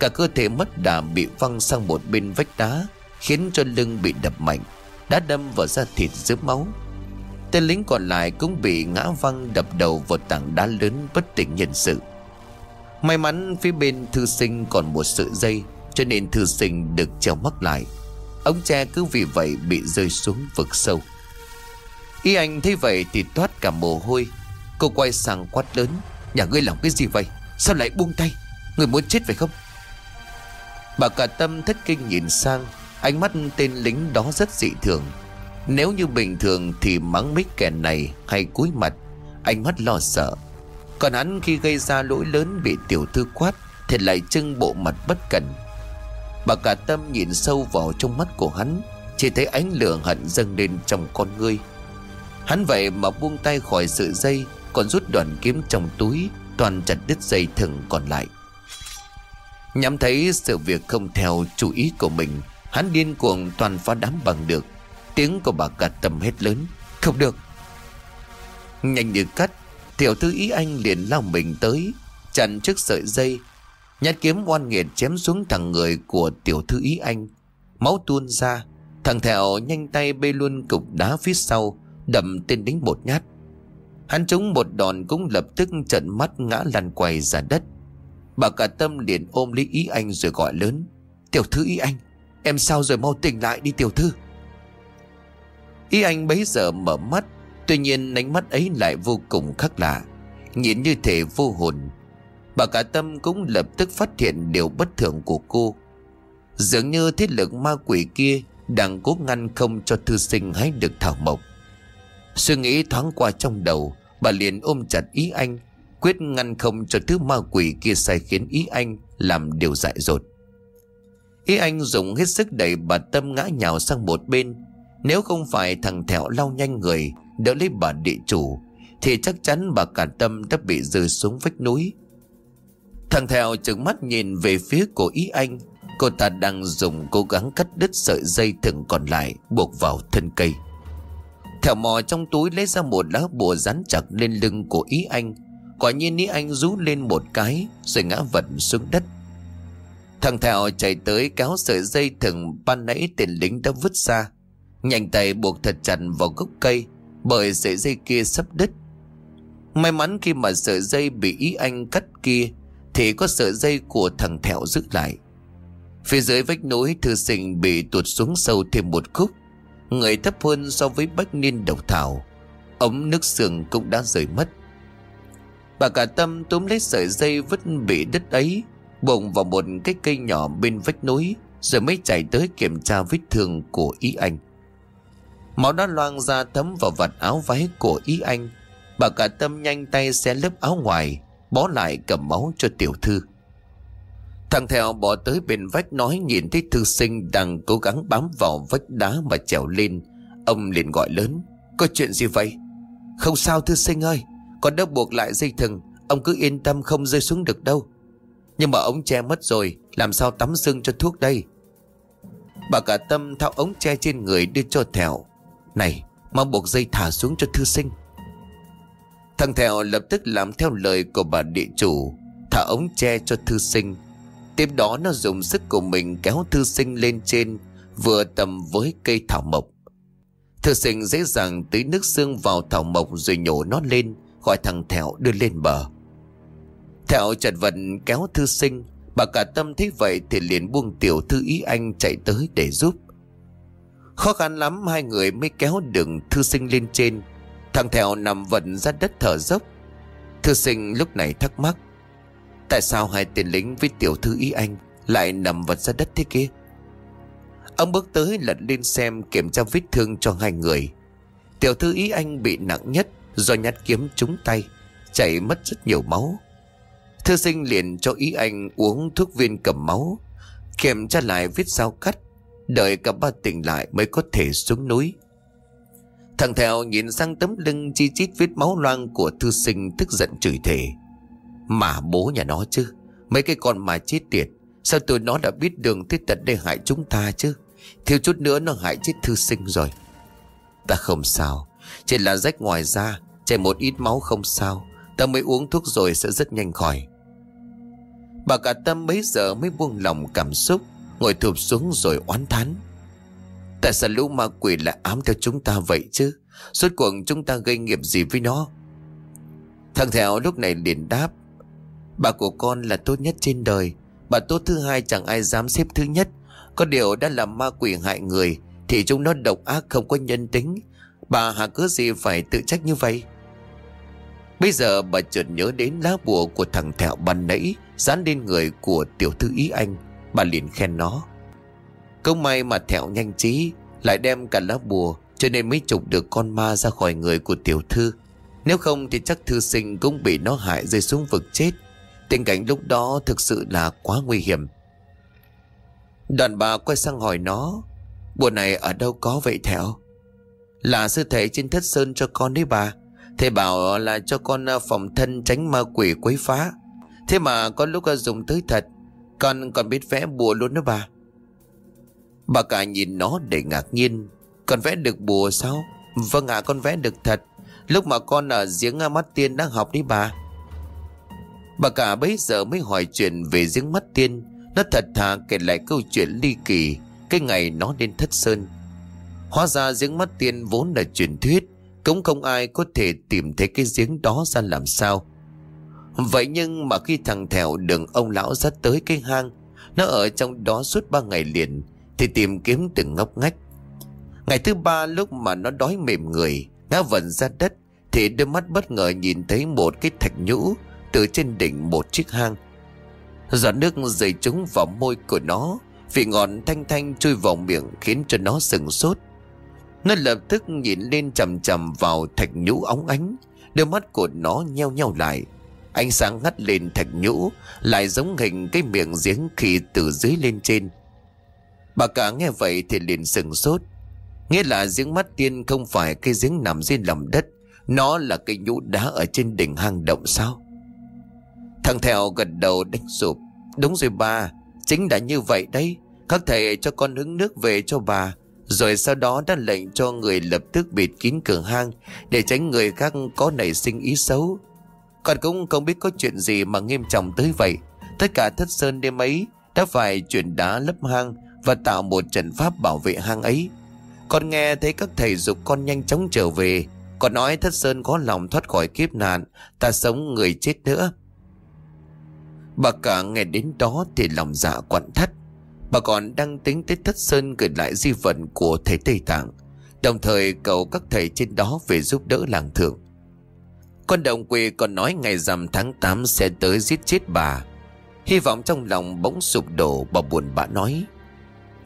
Cả cơ thể mất đà bị văng sang một bên vách đá, Khiến cho lưng bị đập mạnh đá đâm vào da thịt dưới máu. Tên lính còn lại cũng bị ngã văng đập đầu vào tảng đá lớn bất tỉnh nhân sự. May mắn phía bên thư sinh còn một sợi dây, Cho nên thư sinh được treo mắc lại. Ông cha cứ vì vậy bị rơi xuống vực sâu. Y anh thấy vậy thì toát cả mồ hôi. Cô quay sang quát lớn, Nhà ngươi làm cái gì vậy? Sao lại buông tay? Người muốn chết phải không? Bà cả tâm thất kinh nhìn sang, Ánh mắt tên lính đó rất dị thường. Nếu như bình thường thì mắng mít kẻ này hay cúi mặt, Ánh mắt lo sợ. Còn hắn khi gây ra lỗi lớn bị tiểu thư quát, Thì lại trưng bộ mặt bất cẩn. Bà cả tâm nhìn sâu vào trong mắt của hắn, Chỉ thấy ánh lửa hận dâng lên trong con ngươi. Hắn vậy mà buông tay khỏi sợi dây, Còn rút đoạn kiếm trong túi, Toàn chặt đứt dây thừng còn lại. Nhắm thấy sự việc không theo chủ ý của mình, Hắn điên cuồng toàn phá đám bằng được. Tiếng của bà cả tầm hết lớn, Không được. Nhanh như cắt, Tiểu thư ý anh liền lao mình tới, Chặn trước sợi dây. Nhát kiếm oan nghiệt chém xuống thằng người của tiểu thư ý anh. Máu tuôn ra, Thằng thẹo nhanh tay bê luôn cục đá phía sau đậm tên đính một nhát Hắn trúng một đòn cũng lập tức trận mắt ngã lăn quay ra đất. Bà cả tâm liền ôm lấy ý anh rồi gọi lớn, Tiểu thư ý anh, Em sao rồi mau tỉnh lại đi tiểu thư? Ý anh bấy giờ mở mắt, Tuy nhiên ánh mắt ấy lại vô cùng khác lạ, Nhìn như thể vô hồn. Bà cả tâm cũng lập tức phát hiện điều bất thường của cô. Dường như thiết lực ma quỷ kia Đang cố ngăn không cho thư sinh hái được thảo mộc. Suy nghĩ thoáng qua trong đầu, Bà liền ôm chặt ý anh, Quyết ngăn không cho thứ ma quỷ kia sai khiến ý anh Làm điều dại dột. Ý anh dùng hết sức đẩy bà Tâm ngã nhào sang một bên. Nếu không phải thằng Thẹo lau nhanh người, Đỡ lấy bà địa chủ, Thì chắc chắn bà cả Tâm đã bị rơi xuống vách núi. Thằng Thẹo trừng mắt nhìn về phía của ý anh. Cô ta đang dùng cố gắng cắt đứt sợi dây thừng còn lại Buộc vào thân cây. Thẹo mò trong túi lấy ra một lá bùa dán chặt lên lưng của ý anh. Quả nhiên ý anh rú lên một cái, Rồi ngã vật xuống đất. Thằng Thẹo chạy tới kéo sợi dây thừng ban nãy tên lính đã vứt ra. Nhanh tay buộc thật chặt vào gốc cây, Bởi sợi dây kia sắp đứt. May mắn khi mà sợi dây bị ý anh cắt kia, Thì có sợi dây của thằng Thẹo giữ lại. Phía dưới vách núi thư sinh bị tuột xuống sâu thêm một khúc. Người thấp hơn so với bách niên độc thảo. Ống nước sườn cũng đã rời mất. Bà cả tâm túm lấy sợi dây vứt bị đứt ấy Bụng vào một cái cây nhỏ bên vách núi, Rồi mới chạy tới kiểm tra vết thương của ý anh. Máu đã loang ra thấm vào vạt áo váy của ý anh. Bà cả tâm nhanh tay xé lớp áo ngoài, Bó lại cầm máu cho tiểu thư. Thằng theo bỏ tới bên vách nói nhìn thấy thư sinh đang cố gắng bám vào vách đá mà trèo lên. Ông liền gọi lớn. Có chuyện gì vậy? Không sao thư sinh ơi. Con đã buộc lại dây thừng. Ông cứ yên tâm không rơi xuống được đâu. Nhưng mà ống tre mất rồi. Làm sao tắm sưng cho thuốc đây? Bà cả tâm tháo ống tre trên người đưa cho Thèo. Này, mau buộc dây thả xuống cho thư sinh. Thằng Thèo lập tức làm theo lời của bà địa chủ. Thả ống tre cho thư sinh Tiếp đó nó dùng sức của mình kéo thư sinh lên trên, Vừa tầm với cây thảo mộc. Thư sinh dễ dàng tưới nước xương vào thảo mộc Rồi nhổ nó lên, Gọi thằng Thẹo đưa lên bờ. Thẹo chật vật kéo thư sinh, Bà cả tâm thấy vậy Thì liền buông tiểu thư ý anh chạy tới để giúp. Khó khăn lắm, hai người mới kéo được thư sinh lên trên. Thằng Thẹo nằm vận ra đất thở dốc. Thư sinh lúc này thắc mắc Tại sao hai tên lính với tiểu thư ý anh Lại nằm vật ra đất thế kia? Ông bước tới lật lên xem Kiểm tra vết thương cho hai người. Tiểu thư ý anh bị nặng nhất Do nhát kiếm trúng tay, Chảy mất rất nhiều máu. Thư sinh liền cho ý anh uống thuốc viên cầm máu, Kiểm tra lại vết dao cắt, Đợi cả ba tỉnh lại mới có thể xuống núi. Thằng Thèo nhìn sang tấm lưng chi chít vết máu loang của thư sinh tức giận chửi thề mà bố nhà nó chứ. Mấy cái con mà chết tiệt, Sao tụi nó đã biết đường tới tận để hại chúng ta chứ? Thiếu chút nữa nó hại chết thư sinh rồi. Ta không sao. Chỉ là rách ngoài da, Chảy một ít máu không sao. Ta mới uống thuốc rồi sẽ rất nhanh khỏi. Bà cả tâm mấy giờ mới buông lòng cảm xúc, Ngồi thụp xuống rồi oán thán. Tại sao lũ ma quỷ lại ám theo chúng ta vậy chứ? Suốt cuộc chúng ta gây nghiệp gì với nó? Thằng thèo lúc này liền đáp Bà của con là tốt nhất trên đời. Bà tốt thứ hai chẳng ai dám xếp thứ nhất. Có điều đã làm ma quỷ hại người, Thì chúng nó độc ác không có nhân tính. Bà hà cứ gì phải tự trách như vậy? Bây giờ bà chợt nhớ đến lá bùa của thằng Thẹo ban nãy, Dán lên người của tiểu thư ý anh. Bà liền khen nó. Công may mà Thẹo nhanh trí, Lại đem cả lá bùa, Cho nên mới trục được con ma ra khỏi người của tiểu thư. Nếu không thì chắc thư sinh cũng bị nó hại rơi xuống vực chết. Tình cảnh lúc đó thực sự là quá nguy hiểm. Đoàn bà quay sang hỏi nó Bùa này ở đâu có vậy Thẹo Là sư thể trên thất sơn cho con đấy bà. Thầy bảo là cho con à, phòng thân tránh ma quỷ quấy phá. Thế mà có lúc à, dùng tới thật, Con còn biết vẽ bùa luôn đó bà. Bà cả nhìn nó để ngạc nhiên. Con vẽ được bùa sao? Vâng ạ, con vẽ được thật. Lúc mà con ở giếng à, mắt tiên đang học đi bà. Bà cả bấy giờ mới hỏi chuyện về giếng mắt tiên. Nó thật thà kể lại câu chuyện ly kỳ. Cái ngày nó lên thất sơn. Hóa ra giếng mắt tiên vốn là truyền thuyết. Cũng không ai có thể tìm thấy cái giếng đó ra làm sao. Vậy nhưng mà khi thằng Thèo đường ông lão dắt tới cái hang, Nó ở trong đó suốt ba ngày liền, Thì tìm kiếm từng ngóc ngách. Ngày thứ ba lúc mà nó đói mềm người, Ngã vần ra đất, Thì đôi mắt bất ngờ nhìn thấy một cái thạch nhũ. Từ trên đỉnh một chiếc hang. Giọt nước rơi trúng vào môi của nó, Vị ngọn thanh thanh trôi vào miệng Khiến cho nó sừng sốt. Nó lập tức nhìn lên chầm chầm vào thạch nhũ óng ánh, Đôi mắt của nó nheo nheo lại. Ánh sáng ngắt lên thạch nhũ, Lại giống hình cái miệng giếng khi từ dưới lên trên. Bà cả nghe vậy thì liền sừng sốt. Nghĩa là giếng mắt tiên không phải cái giếng nằm dưới lòng đất, Nó là cái nhũ đá ở trên đỉnh hang động sao? Thằng Thèo gật đầu đánh sụp. Đúng rồi bà Chính đã như vậy đấy. Các thầy cho con hứng nước về cho bà. Rồi sau đó đã lệnh cho người lập tức bịt kín cửa hang Để tránh người khác có nảy sinh ý xấu. Con cũng không biết có chuyện gì mà nghiêm trọng tới vậy. Tất cả thất sơn đêm ấy Đã phải chuyển đá lấp hang Và tạo một trận pháp bảo vệ hang ấy. Con nghe thấy các thầy dục con nhanh chóng trở về. Còn nói thất sơn có lòng thoát khỏi kiếp nạn, Ta sống người chết nữa. Bà cả nghe đến đó thì lòng dạ quặn thắt. Bà còn đang tính tới thất sơn gửi lại di vật của thầy Tây Tạng. Đồng thời cầu các thầy trên đó về giúp đỡ làng thượng. Con đồng quê còn nói ngày rằm tháng 8 sẽ tới giết chết bà. Hy vọng trong lòng bỗng sụp đổ, bà buồn bã nói.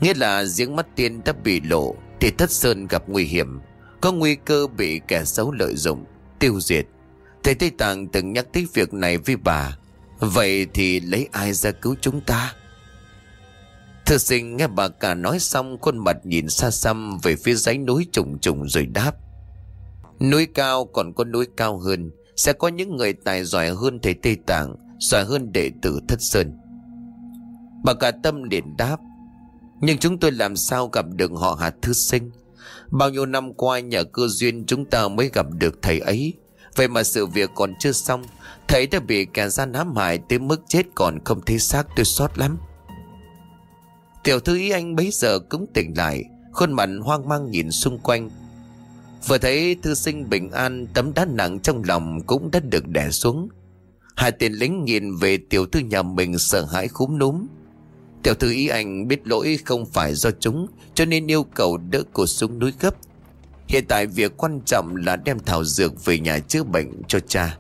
Nghĩa là giếng mắt tiên đã bị lộ, Thì thất sơn gặp nguy hiểm. Có nguy cơ bị kẻ xấu lợi dụng, Tiêu diệt. Thầy Tây Tạng từng nhắc tới việc này với bà. Vậy thì lấy ai ra cứu chúng ta? Thư sinh nghe bà cả nói xong, Khuôn mặt nhìn xa xăm Về phía dãy núi trùng trùng rồi đáp. Núi cao còn có núi cao hơn, Sẽ có những người tài giỏi hơn thầy Tây Tạng, Giỏi hơn đệ tử Thất Sơn. Bà cả tâm liền đáp, Nhưng chúng tôi làm sao gặp được họ hạt thư sinh? Bao nhiêu năm qua nhờ cơ duyên chúng ta mới gặp được thầy ấy. Vậy mà sự việc còn chưa xong, thấy đã bị kẻ gian hãm hại tới mức chết còn không thấy xác, tôi xót lắm. Tiểu thư ý anh bấy giờ cũng tỉnh lại, Khuôn mặt hoang mang nhìn xung quanh. Vừa thấy thư sinh bình an, Tấm đá nặng trong lòng cũng đã được đè xuống. Hai tên lính nhìn về tiểu thư nhà mình sợ hãi khúm núm. Tiểu thư ý anh biết lỗi không phải do chúng, Cho nên yêu cầu đỡ cô xuống núi gấp. Hiện tại việc quan trọng là đem thảo dược về nhà chữa bệnh cho cha.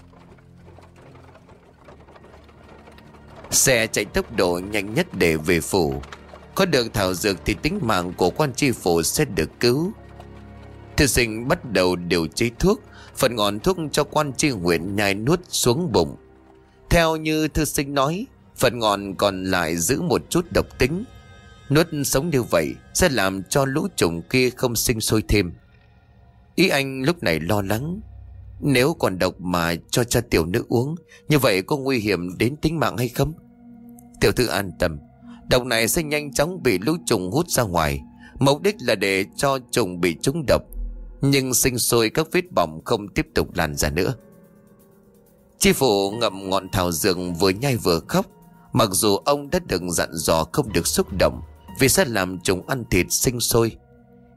Xe chạy tốc độ nhanh nhất để về phủ. Có được thảo dược thì tính mạng của quan tri phủ sẽ được cứu. Thư sinh bắt đầu điều chế thuốc, Phần ngọn thuốc cho quan tri huyện nhai nuốt xuống bụng. Theo như thư sinh nói, Phần ngọn còn lại giữ một chút độc tính. Nuốt sống như vậy Sẽ làm cho lũ trùng kia không sinh sôi thêm. Ý anh lúc này lo lắng. Nếu còn độc mà cho cha tiểu nữ uống, Như vậy có nguy hiểm đến tính mạng hay không? Tiểu thư an tâm. Độc này sẽ nhanh chóng bị lũ trùng hút ra ngoài. Mục đích là để cho trùng bị trúng độc. Nhưng sinh sôi các vết bỏng không tiếp tục lan ra nữa. Chi phủ ngậm ngọn thảo dược vừa nhai vừa khóc. Mặc dù ông đã từng dặn dò không được xúc động Vì sẽ làm trùng ăn thịt sinh sôi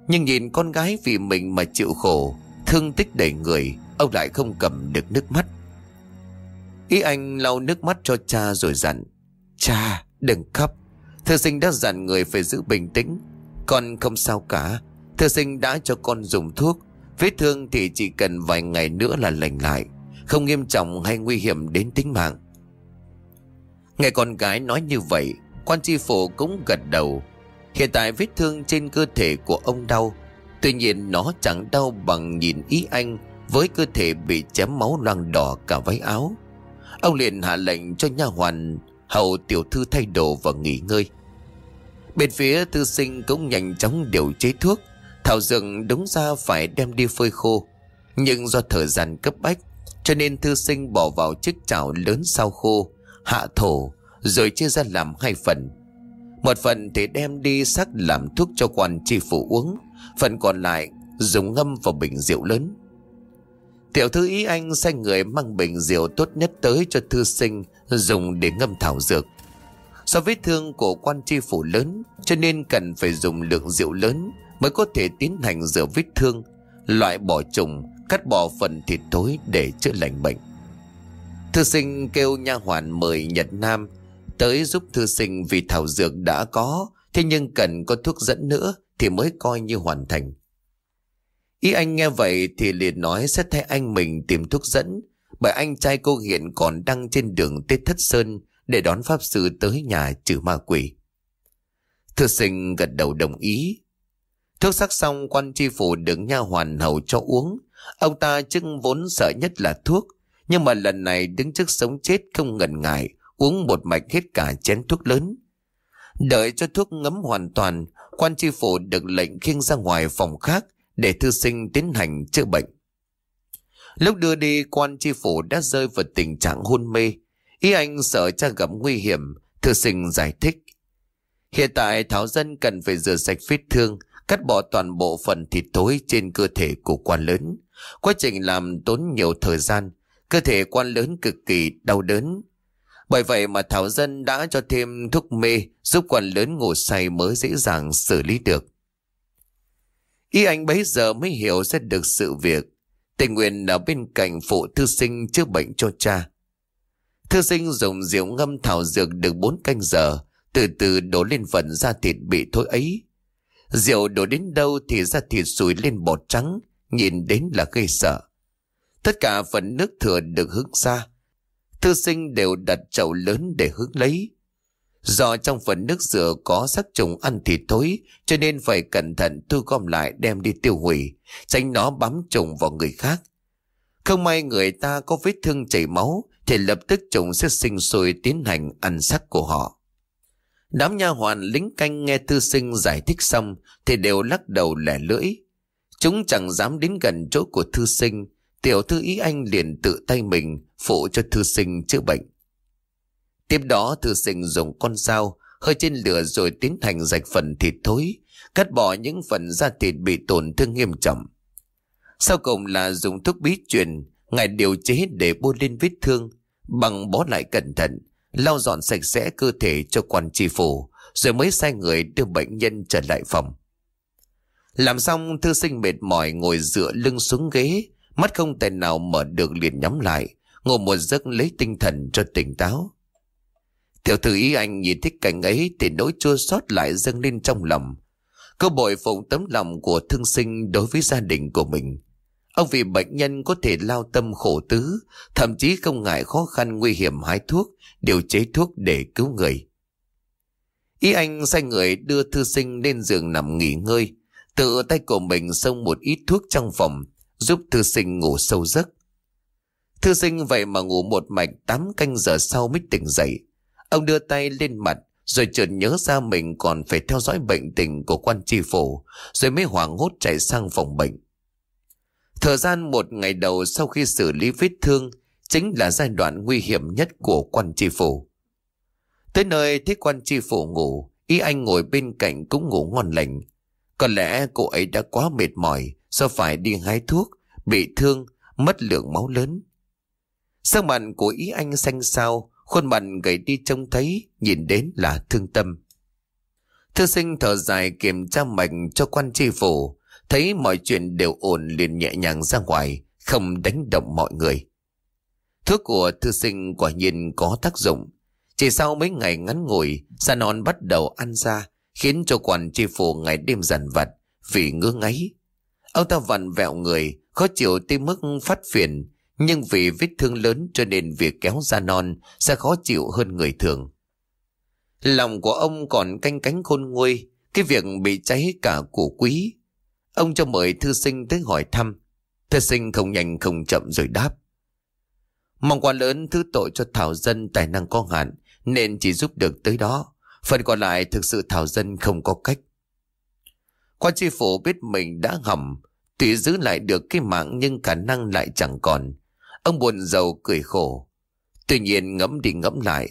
nhưng nhìn con gái vì mình mà chịu khổ, Thương tích đầy người, Ông lại không cầm được nước mắt. Ý anh lau nước mắt cho cha rồi dặn, Cha, đừng khóc. Thư sinh đã dặn người phải giữ bình tĩnh. Con không sao cả. Thư sinh đã cho con dùng thuốc. Vết thương thì chỉ cần vài ngày nữa là lành lại. Không nghiêm trọng hay nguy hiểm đến tính mạng. Nghe con gái nói như vậy, Quan tri phủ cũng gật đầu. Hiện tại vết thương trên cơ thể của ông đau. Tuy nhiên nó chẳng đau bằng nhìn ý anh Với cơ thể bị chém máu loang đỏ cả váy áo. Ông liền hạ lệnh cho nha hoàn, Hầu tiểu thư thay đồ và nghỉ ngơi. Bên phía tư sinh cũng nhanh chóng điều chế thuốc. Thảo dược đúng ra phải đem đi phơi khô. Nhưng do thời gian cấp bách, Cho nên thư sinh bỏ vào chiếc chảo lớn sao khô, Hạ thổ, Rồi chia ra làm hai phần. Một phần thì đem đi sắc làm thuốc cho quan tri phủ uống Phần còn lại dùng ngâm vào bình rượu lớn Tiểu thư ý anh sai người mang bình rượu tốt nhất tới cho thư sinh dùng để ngâm thảo dược. Do vết thương của quan tri phủ lớn cho nên cần phải dùng lượng rượu lớn mới có thể tiến hành rửa vết thương, loại bỏ trùng, cắt bỏ phần thịt tối để chữa lành bệnh. Thư sinh kêu nha hoàn mời Nhật Nam tới giúp thư sinh vì thảo dược đã có, thế nhưng cần có thuốc dẫn nữa thì mới coi như hoàn thành. Ý anh nghe vậy thì liền nói sẽ thay anh mình tìm thuốc dẫn, bởi anh trai cô hiện còn đang trên đường Tết Thất Sơn để đón Pháp Sư tới nhà trừ ma quỷ. Thư sinh gật đầu đồng ý. Thuốc sắc xong quan tri phủ đứng nha hoàn hầu cho uống. Ông ta chưng vốn sợ nhất là thuốc, nhưng mà lần này đứng trước sống chết không ngần ngại, uống một mạch hết cả chén thuốc lớn. Đợi cho thuốc ngấm hoàn toàn, quan tri phủ được lệnh khiêng ra ngoài phòng khác để thư sinh tiến hành chữa bệnh. Lúc đưa đi quan tri phủ đã rơi vào tình trạng hôn mê. Ý anh sợ cha gặp nguy hiểm, thư sinh giải thích. Hiện tại Thảo Dân cần phải rửa sạch vết thương, cắt bỏ toàn bộ phần thịt tối trên cơ thể của quan lớn. Quá trình làm tốn nhiều thời gian, cơ thể quan lớn cực kỳ đau đớn. Bởi vậy mà Thảo Dân đã cho thêm thuốc mê giúp quần lớn ngủ say mới dễ dàng xử lý được. Ý anh bấy giờ mới hiểu ra được sự việc. Tình nguyện ở bên cạnh phụ thư sinh chữa bệnh cho cha. Thư sinh dùng rượu ngâm thảo dược được 4 canh giờ, từ từ đổ lên phần da thịt bị thối ấy. Rượu đổ đến đâu thì da thịt sùi lên bọt trắng, nhìn đến là gây sợ. Tất cả phần nước thừa được hứng ra. Thư sinh đều đặt chậu lớn để hứng lấy. Do trong phần nước rửa có sắc trùng ăn thịt thối cho nên phải cẩn thận thu gom lại đem đi tiêu hủy, tránh nó bám trùng vào người khác. Không may người ta có vết thương chảy máu thì lập tức trùng sẽ sinh sôi tiến hành ăn sắc của họ. Đám nha hoàn lính canh nghe thư sinh giải thích xong thì đều lắc đầu lẻ lưỡi. Chúng chẳng dám đến gần chỗ của thư sinh, tiểu thư ý anh liền tự tay mình phụ cho thư sinh chữa bệnh. Tiếp đó thư sinh dùng con dao hơi trên lửa rồi tiến hành rạch phần thịt thối, cắt bỏ những phần da thịt bị tổn thương nghiêm trọng. Sau cùng là dùng thuốc bí truyền, ngài điều chế để bôi lên vết thương, bằng bó lại cẩn thận, lau dọn sạch sẽ cơ thể cho quan tri phủ, rồi mới sai người đưa bệnh nhân trở lại phòng. Làm xong thư sinh mệt mỏi ngồi dựa lưng xuống ghế, mắt không thể nào mở được liền nhắm lại, Ngủ một giấc lấy tinh thần cho tỉnh táo. Tiểu thư ý anh nhìn thích cảnh ấy thì nỗi chua xót lại dâng lên trong lòng. Cô bội phụng tấm lòng của thương sinh đối với gia đình của mình. Ông vì bệnh nhân có thể lao tâm khổ tứ, thậm chí không ngại khó khăn nguy hiểm hái thuốc, điều chế thuốc để cứu người. Ý anh sai người đưa thư sinh lên giường nằm nghỉ ngơi, tự tay của mình xông một ít thuốc trong phòng, giúp thư sinh ngủ sâu giấc. Thư sinh vậy mà ngủ một mạch 8 canh giờ sau mới tỉnh dậy. Ông đưa tay lên mặt rồi chợt nhớ ra mình còn phải theo dõi bệnh tình của quan tri phủ rồi mới hoảng hốt chạy sang phòng bệnh. Thời gian một ngày đầu sau khi xử lý vết thương chính là giai đoạn nguy hiểm nhất của quan tri phủ. Tới nơi thấy quan tri phủ ngủ, ý anh ngồi bên cạnh cũng ngủ ngon lành. Có lẽ cô ấy đã quá mệt mỏi do phải đi hái thuốc, bị thương, mất lượng máu lớn. Sắc mặt của ý anh xanh xao, khuôn mặt gầy đi trông thấy, nhìn đến là thương tâm. Thư sinh thở dài kiểm tra mạch cho quan tri phủ, thấy mọi chuyện đều ổn liền nhẹ nhàng ra ngoài, không đánh động mọi người. Thuốc của thư sinh quả nhiên có tác dụng. Chỉ sau mấy ngày ngắn ngủi, sa non bắt đầu ăn ra, khiến cho quan tri phủ ngày đêm dằn vặt vì ngứa ngáy. Ông ta vặn vẹo người, khó chịu tới mức phát phiền, nhưng vì vết thương lớn cho nên việc kéo ra non sẽ khó chịu hơn người thường. Lòng của ông còn canh cánh khôn nguôi, cái việc bị cháy cả của quý. Ông cho mời thư sinh tới hỏi thăm. Thư sinh không nhanh không chậm rồi đáp. Mong quá lớn thứ tội cho Thảo Dân tài năng có hạn, nên chỉ giúp được tới đó. Phần còn lại thực sự Thảo Dân không có cách. Quan tri phủ biết mình đã hầm, tuy giữ lại được cái mạng nhưng khả năng lại chẳng còn. Ông buồn giàu cười khổ. Tuy nhiên ngẫm đi ngẫm lại,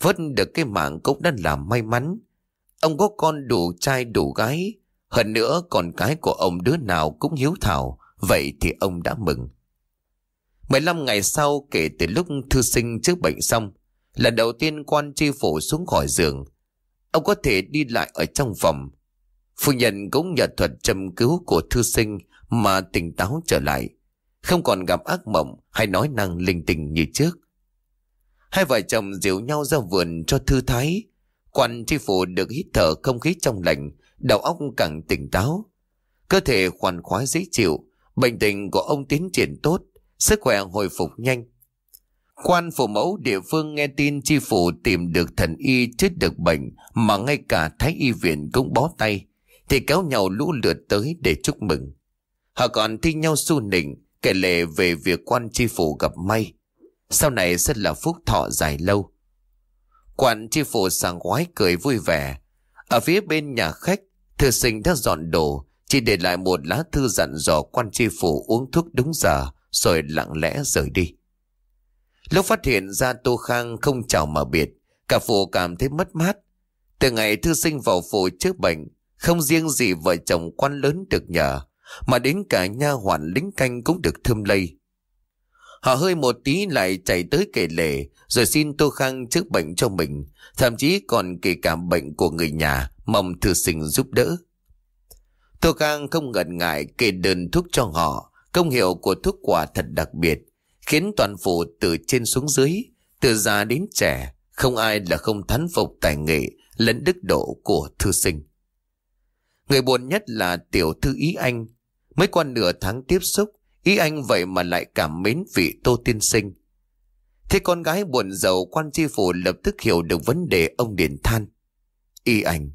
vớt được cái mạng cũng đã là may mắn. Ông có con đủ trai đủ gái, hơn nữa con cái của ông đứa nào cũng hiếu thảo, vậy thì ông đã mừng. 15 ngày sau kể từ lúc thư sinh trước bệnh xong, lần đầu tiên quan tri phủ xuống khỏi giường. Ông có thể đi lại ở trong phòng. Phu nhân cũng nhờ thuật châm cứu của thư sinh mà tỉnh táo trở lại. Không còn gặp ác mộng hay nói năng linh tinh như trước. Hai vợ chồng dìu nhau ra vườn cho thư thái. Quan tri phủ được hít thở không khí trong lành, đầu óc càng tỉnh táo. Cơ thể khoan khoái dễ chịu, bệnh tình của ông tiến triển tốt, sức khỏe hồi phục nhanh. Quan phủ mẫu địa phương nghe tin chi phủ tìm được thần y chết được bệnh mà ngay cả thái y viện cũng bó tay, thì kéo nhau lũ lượt tới để chúc mừng. Họ còn thi nhau su nịnh, kể lệ về việc quan tri phủ gặp may. Sau này sẽ là phúc thọ dài lâu. Quan tri phủ sàng khoái cười vui vẻ. Ở phía bên nhà khách, thư sinh đã dọn đồ, chỉ để lại một lá thư dặn dò quan tri phủ uống thuốc đúng giờ, rồi lặng lẽ rời đi. Lúc phát hiện ra Tô Khang không chào mà biệt, cả phủ cảm thấy mất mát. Từ ngày thư sinh vào phủ trước bệnh, không riêng gì vợ chồng quan lớn được nhờ, mà đến cả nha hoàn lính canh cũng được thơm lây. Họ hơi một tí lại chạy tới kể lể rồi xin Tô Khang chữa bệnh cho mình, thậm chí còn kể cả bệnh của người nhà, mong thư sinh giúp đỡ. Tô Khang không ngần ngại kể đơn thuốc cho họ, công hiệu của thuốc quả thật đặc biệt, khiến toàn phủ từ trên xuống dưới, từ già đến trẻ, không ai là không thán phục tài nghệ lẫn đức độ của thư sinh. Người buồn nhất là tiểu thư ý anh, mới qua nửa tháng tiếp xúc, ý anh vậy mà lại cảm mến vị tô tiên sinh. Thế con gái buồn giàu quan tri phủ lập tức hiểu được vấn đề ông Điền than. Y anh,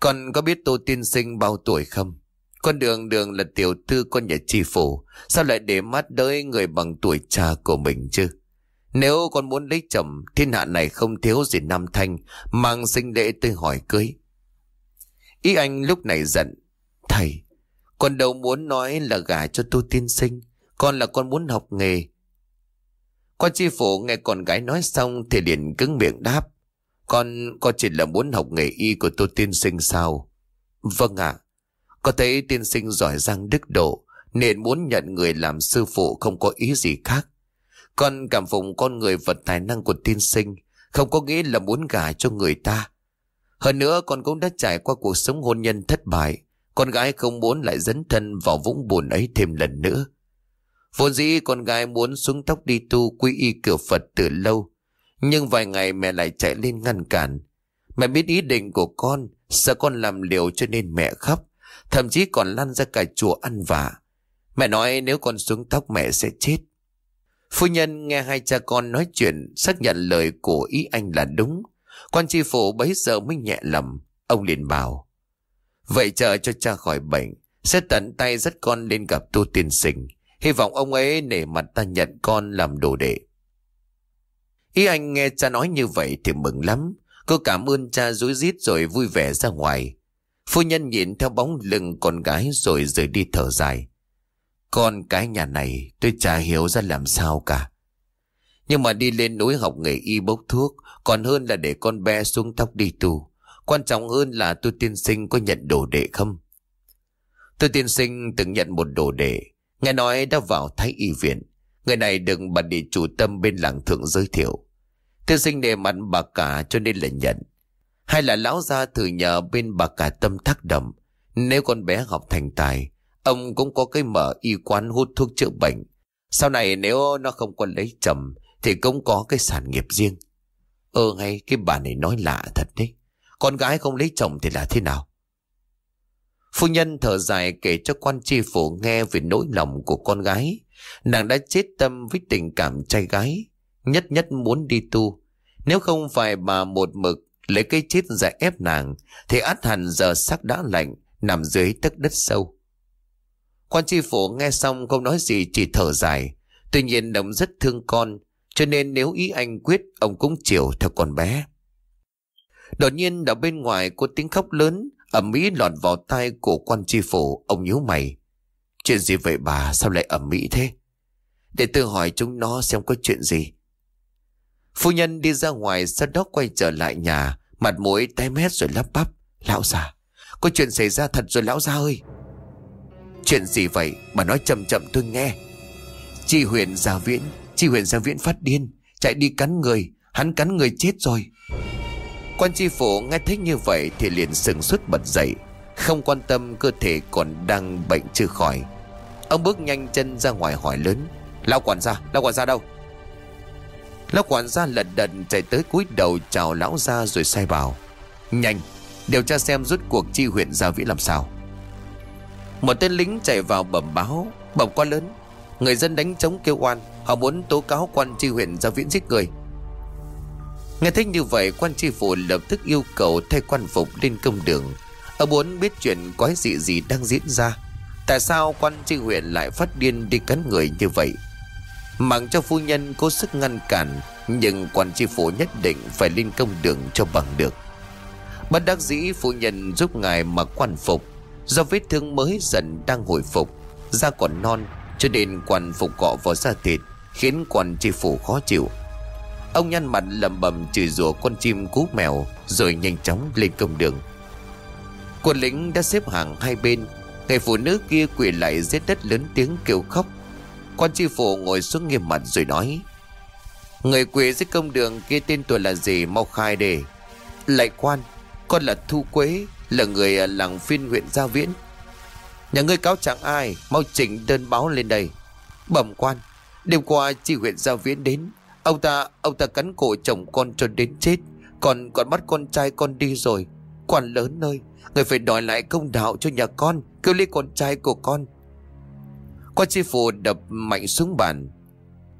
con có biết tô tiên sinh bao tuổi không? Con đường đường là tiểu thư con nhà tri phủ Sao lại để mắt đới người bằng tuổi cha của mình chứ Nếu con muốn lấy chồng Thiên hạ này không thiếu gì nam thanh Mang sinh lễ tới hỏi cưới Ý anh lúc này giận. Thầy Con đâu muốn nói là gả cho tu tiên sinh Con là con muốn học nghề. Con chi phủ nghe con gái nói xong Thì liền cứng miệng đáp. Con, con chỉ là muốn học nghề y của tu tiên sinh sao? Vâng ạ. Có thấy tiên sinh giỏi giang đức độ Nên muốn nhận người làm sư phụ không có ý gì khác. Con cảm phục con người vật tài năng của tiên sinh Không có nghĩa là muốn gả cho người ta. Hơn nữa con cũng đã trải qua cuộc sống hôn nhân thất bại. Con gái không muốn lại dấn thân vào vũng buồn ấy thêm lần nữa. Vốn dĩ con gái muốn xuống tóc đi tu quy y cửa Phật từ lâu. Nhưng vài ngày mẹ lại chạy lên ngăn cản. Mẹ biết ý định của con, Sợ con làm liều cho nên mẹ khóc. Thậm chí còn lăn ra cả chùa ăn vạ. Mẹ nói nếu con xuống tóc mẹ sẽ chết. Phu nhân nghe hai cha con nói chuyện, Xác nhận lời của ý anh là đúng. Quan tri phủ bấy giờ mới nhẹ lầm. Ông liền bảo, Vậy chờ cho cha khỏi bệnh, Sẽ tận tay dắt con lên gặp tu tiên sinh. Hy vọng ông ấy nể mặt ta nhận con làm đồ đệ. Ý anh nghe cha nói như vậy thì mừng lắm. Cô cảm ơn cha rối rít rồi vui vẻ ra ngoài. Phu nhân nhìn theo bóng lưng con gái rồi rời đi thở dài. Con cái nhà này, tôi chả hiểu ra làm sao cả. Nhưng mà đi lên núi học nghề y bốc thuốc còn hơn là để con bé xuống tóc đi tù. Quan trọng hơn là tôi tiên sinh có nhận đồ đệ không? Tôi tiên sinh từng nhận một đồ đệ, nghe nói đã vào thái y viện. Người này được bà địa chủ tâm bên làng thượng giới thiệu. Tiên sinh đề mặt bà cả cho nên là nhận. Hay là lão gia thử nhờ bên bà cả tâm thác đầm. Nếu con bé học thành tài, ông cũng có cái mở y quán hút thuốc chữa bệnh. Sau này nếu nó không còn lấy chồng, thì cũng có cái sản nghiệp riêng. Ơ, ngay hay cái bà này nói lạ thật đấy. Con gái không lấy chồng thì là thế nào? Phu nhân thở dài kể cho quan tri phủ nghe về nỗi lòng của con gái. Nàng đã chết tâm với tình cảm trai gái. Nhất nhất muốn đi tu. Nếu không phải bà một mực lấy cái chết giải ép nàng, thì át hẳn giờ sắc đã lạnh, nằm dưới tấc đất sâu. Quan tri phủ nghe xong không nói gì, chỉ thở dài. Tuy nhiên đồng rất thương con cho nên nếu ý anh quyết, ông cũng chiều theo con bé. Đột nhiên, ở bên ngoài có tiếng khóc lớn ẩm mỹ lọt vào tai của quan tri phủ. Ông nhíu mày. Chuyện gì vậy bà? Sao lại ẩm mỹ thế? Để tôi hỏi chúng nó xem có chuyện gì. Phu nhân đi ra ngoài, sau đó quay trở lại nhà. Mặt mũi tái mét rồi lắp bắp. Lão già, có chuyện xảy ra thật rồi lão già ơi. Chuyện gì vậy? Mà nói chậm chậm tôi nghe. Chi huyện gia viễn chi huyện gia viễn phát điên chạy đi cắn người hắn cắn người chết rồi. Quan tri phủ nghe thấy như vậy thì liền sừng sốt bật dậy Không quan tâm cơ thể còn đang bệnh chưa khỏi. Ông bước nhanh chân ra ngoài hỏi lớn Lão quản gia, lão quản gia đâu? Lão quản gia lật đật chạy tới cúi đầu chào lão gia rồi sai bảo Nhanh, điều tra xem rút cuộc chi huyện Gia Vĩ làm sao. Một tên lính chạy vào bẩm báo Bẩm quá lớn Người dân đánh chống kêu oan, Họ muốn tố cáo quan tri huyện ra Viễn giết người. Nghe thấy như vậy, quan tri phủ lập tức yêu cầu thay quan phục lên công đường. Ông muốn biết chuyện quái dị gì đang diễn ra. Tại sao quan tri huyện lại phát điên đi cắn người như vậy? Mạng cho phu nhân cố sức ngăn cản, Nhưng quan tri phủ nhất định phải lên công đường cho bằng được. Bất đắc dĩ, phu nhân giúp ngài mặc quan phục. Do vết thương mới dần đang hồi phục, Da còn non cho nên quan phục cọ vào da thịt, Khiến quan tri phủ khó chịu. Ông nhăn mặt lầm bầm chửi rủa con chim cú mèo, Rồi nhanh chóng lên công đường. Quân lính đã xếp hàng hai bên, Người phụ nữ kia quỳ lại dưới đất lớn tiếng kêu khóc. Quan tri phủ ngồi xuống nghiêm mặt rồi nói, Người quỳ dưới công đường kia tên tuổi là gì mau khai đề Lại quan, Con là Thu Quế, Là người làng phiên huyện Gia Viễn. Nhà ngươi cáo chẳng ai? Mau chỉnh đơn báo lên đây. Bẩm quan Đêm qua chi huyện Gia Viễn đến. Ông ta, ông ta cắn cổ chồng con cho đến chết. Còn còn bắt con trai con đi rồi. Quan lớn nơi Người phải đòi lại công đạo cho nhà con Cứu lấy con trai của con. Quan chi phủ đập mạnh xuống bàn.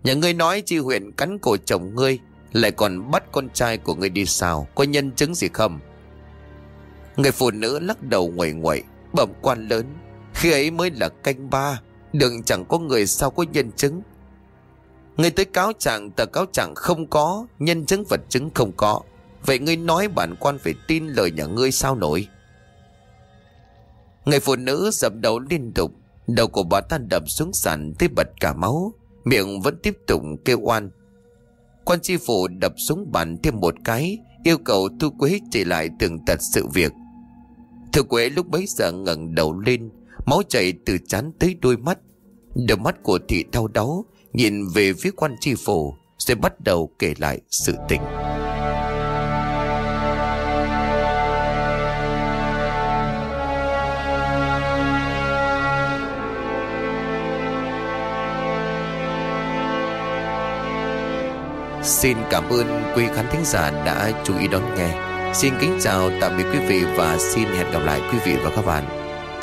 Nhà ngươi nói chi huyện cắn cổ chồng ngươi Lại còn bắt con trai của ngươi đi sao? Có nhân chứng gì không? Người phụ nữ lắc đầu nguội nguội. Bẩm quan lớn khi ấy mới là canh ba, Đừng chẳng có người sao có nhân chứng. Người tới cáo trạng, tờ cáo trạng không có, Nhân chứng vật chứng không có. Vậy ngươi nói bản quan phải tin lời nhà ngươi sao nổi? Người phụ nữ dập đầu liên tục, Đầu của bà ta đập xuống sàn tới bật cả máu, Miệng vẫn tiếp tục kêu oan. Quan tri phủ đập xuống bàn thêm một cái, Yêu cầu Thu Quế chỉ lại tường tật sự việc. Thu Quế lúc bấy giờ ngẩng đầu lên Máu chảy từ chán tới đôi mắt Đôi mắt của thị đau đớn nhìn về phía quan tri phủ rồi bắt đầu kể lại sự tình. Xin cảm ơn quý khán thính giả đã chú ý đón nghe. Xin kính chào, tạm biệt quý vị và xin hẹn gặp lại quý vị và các bạn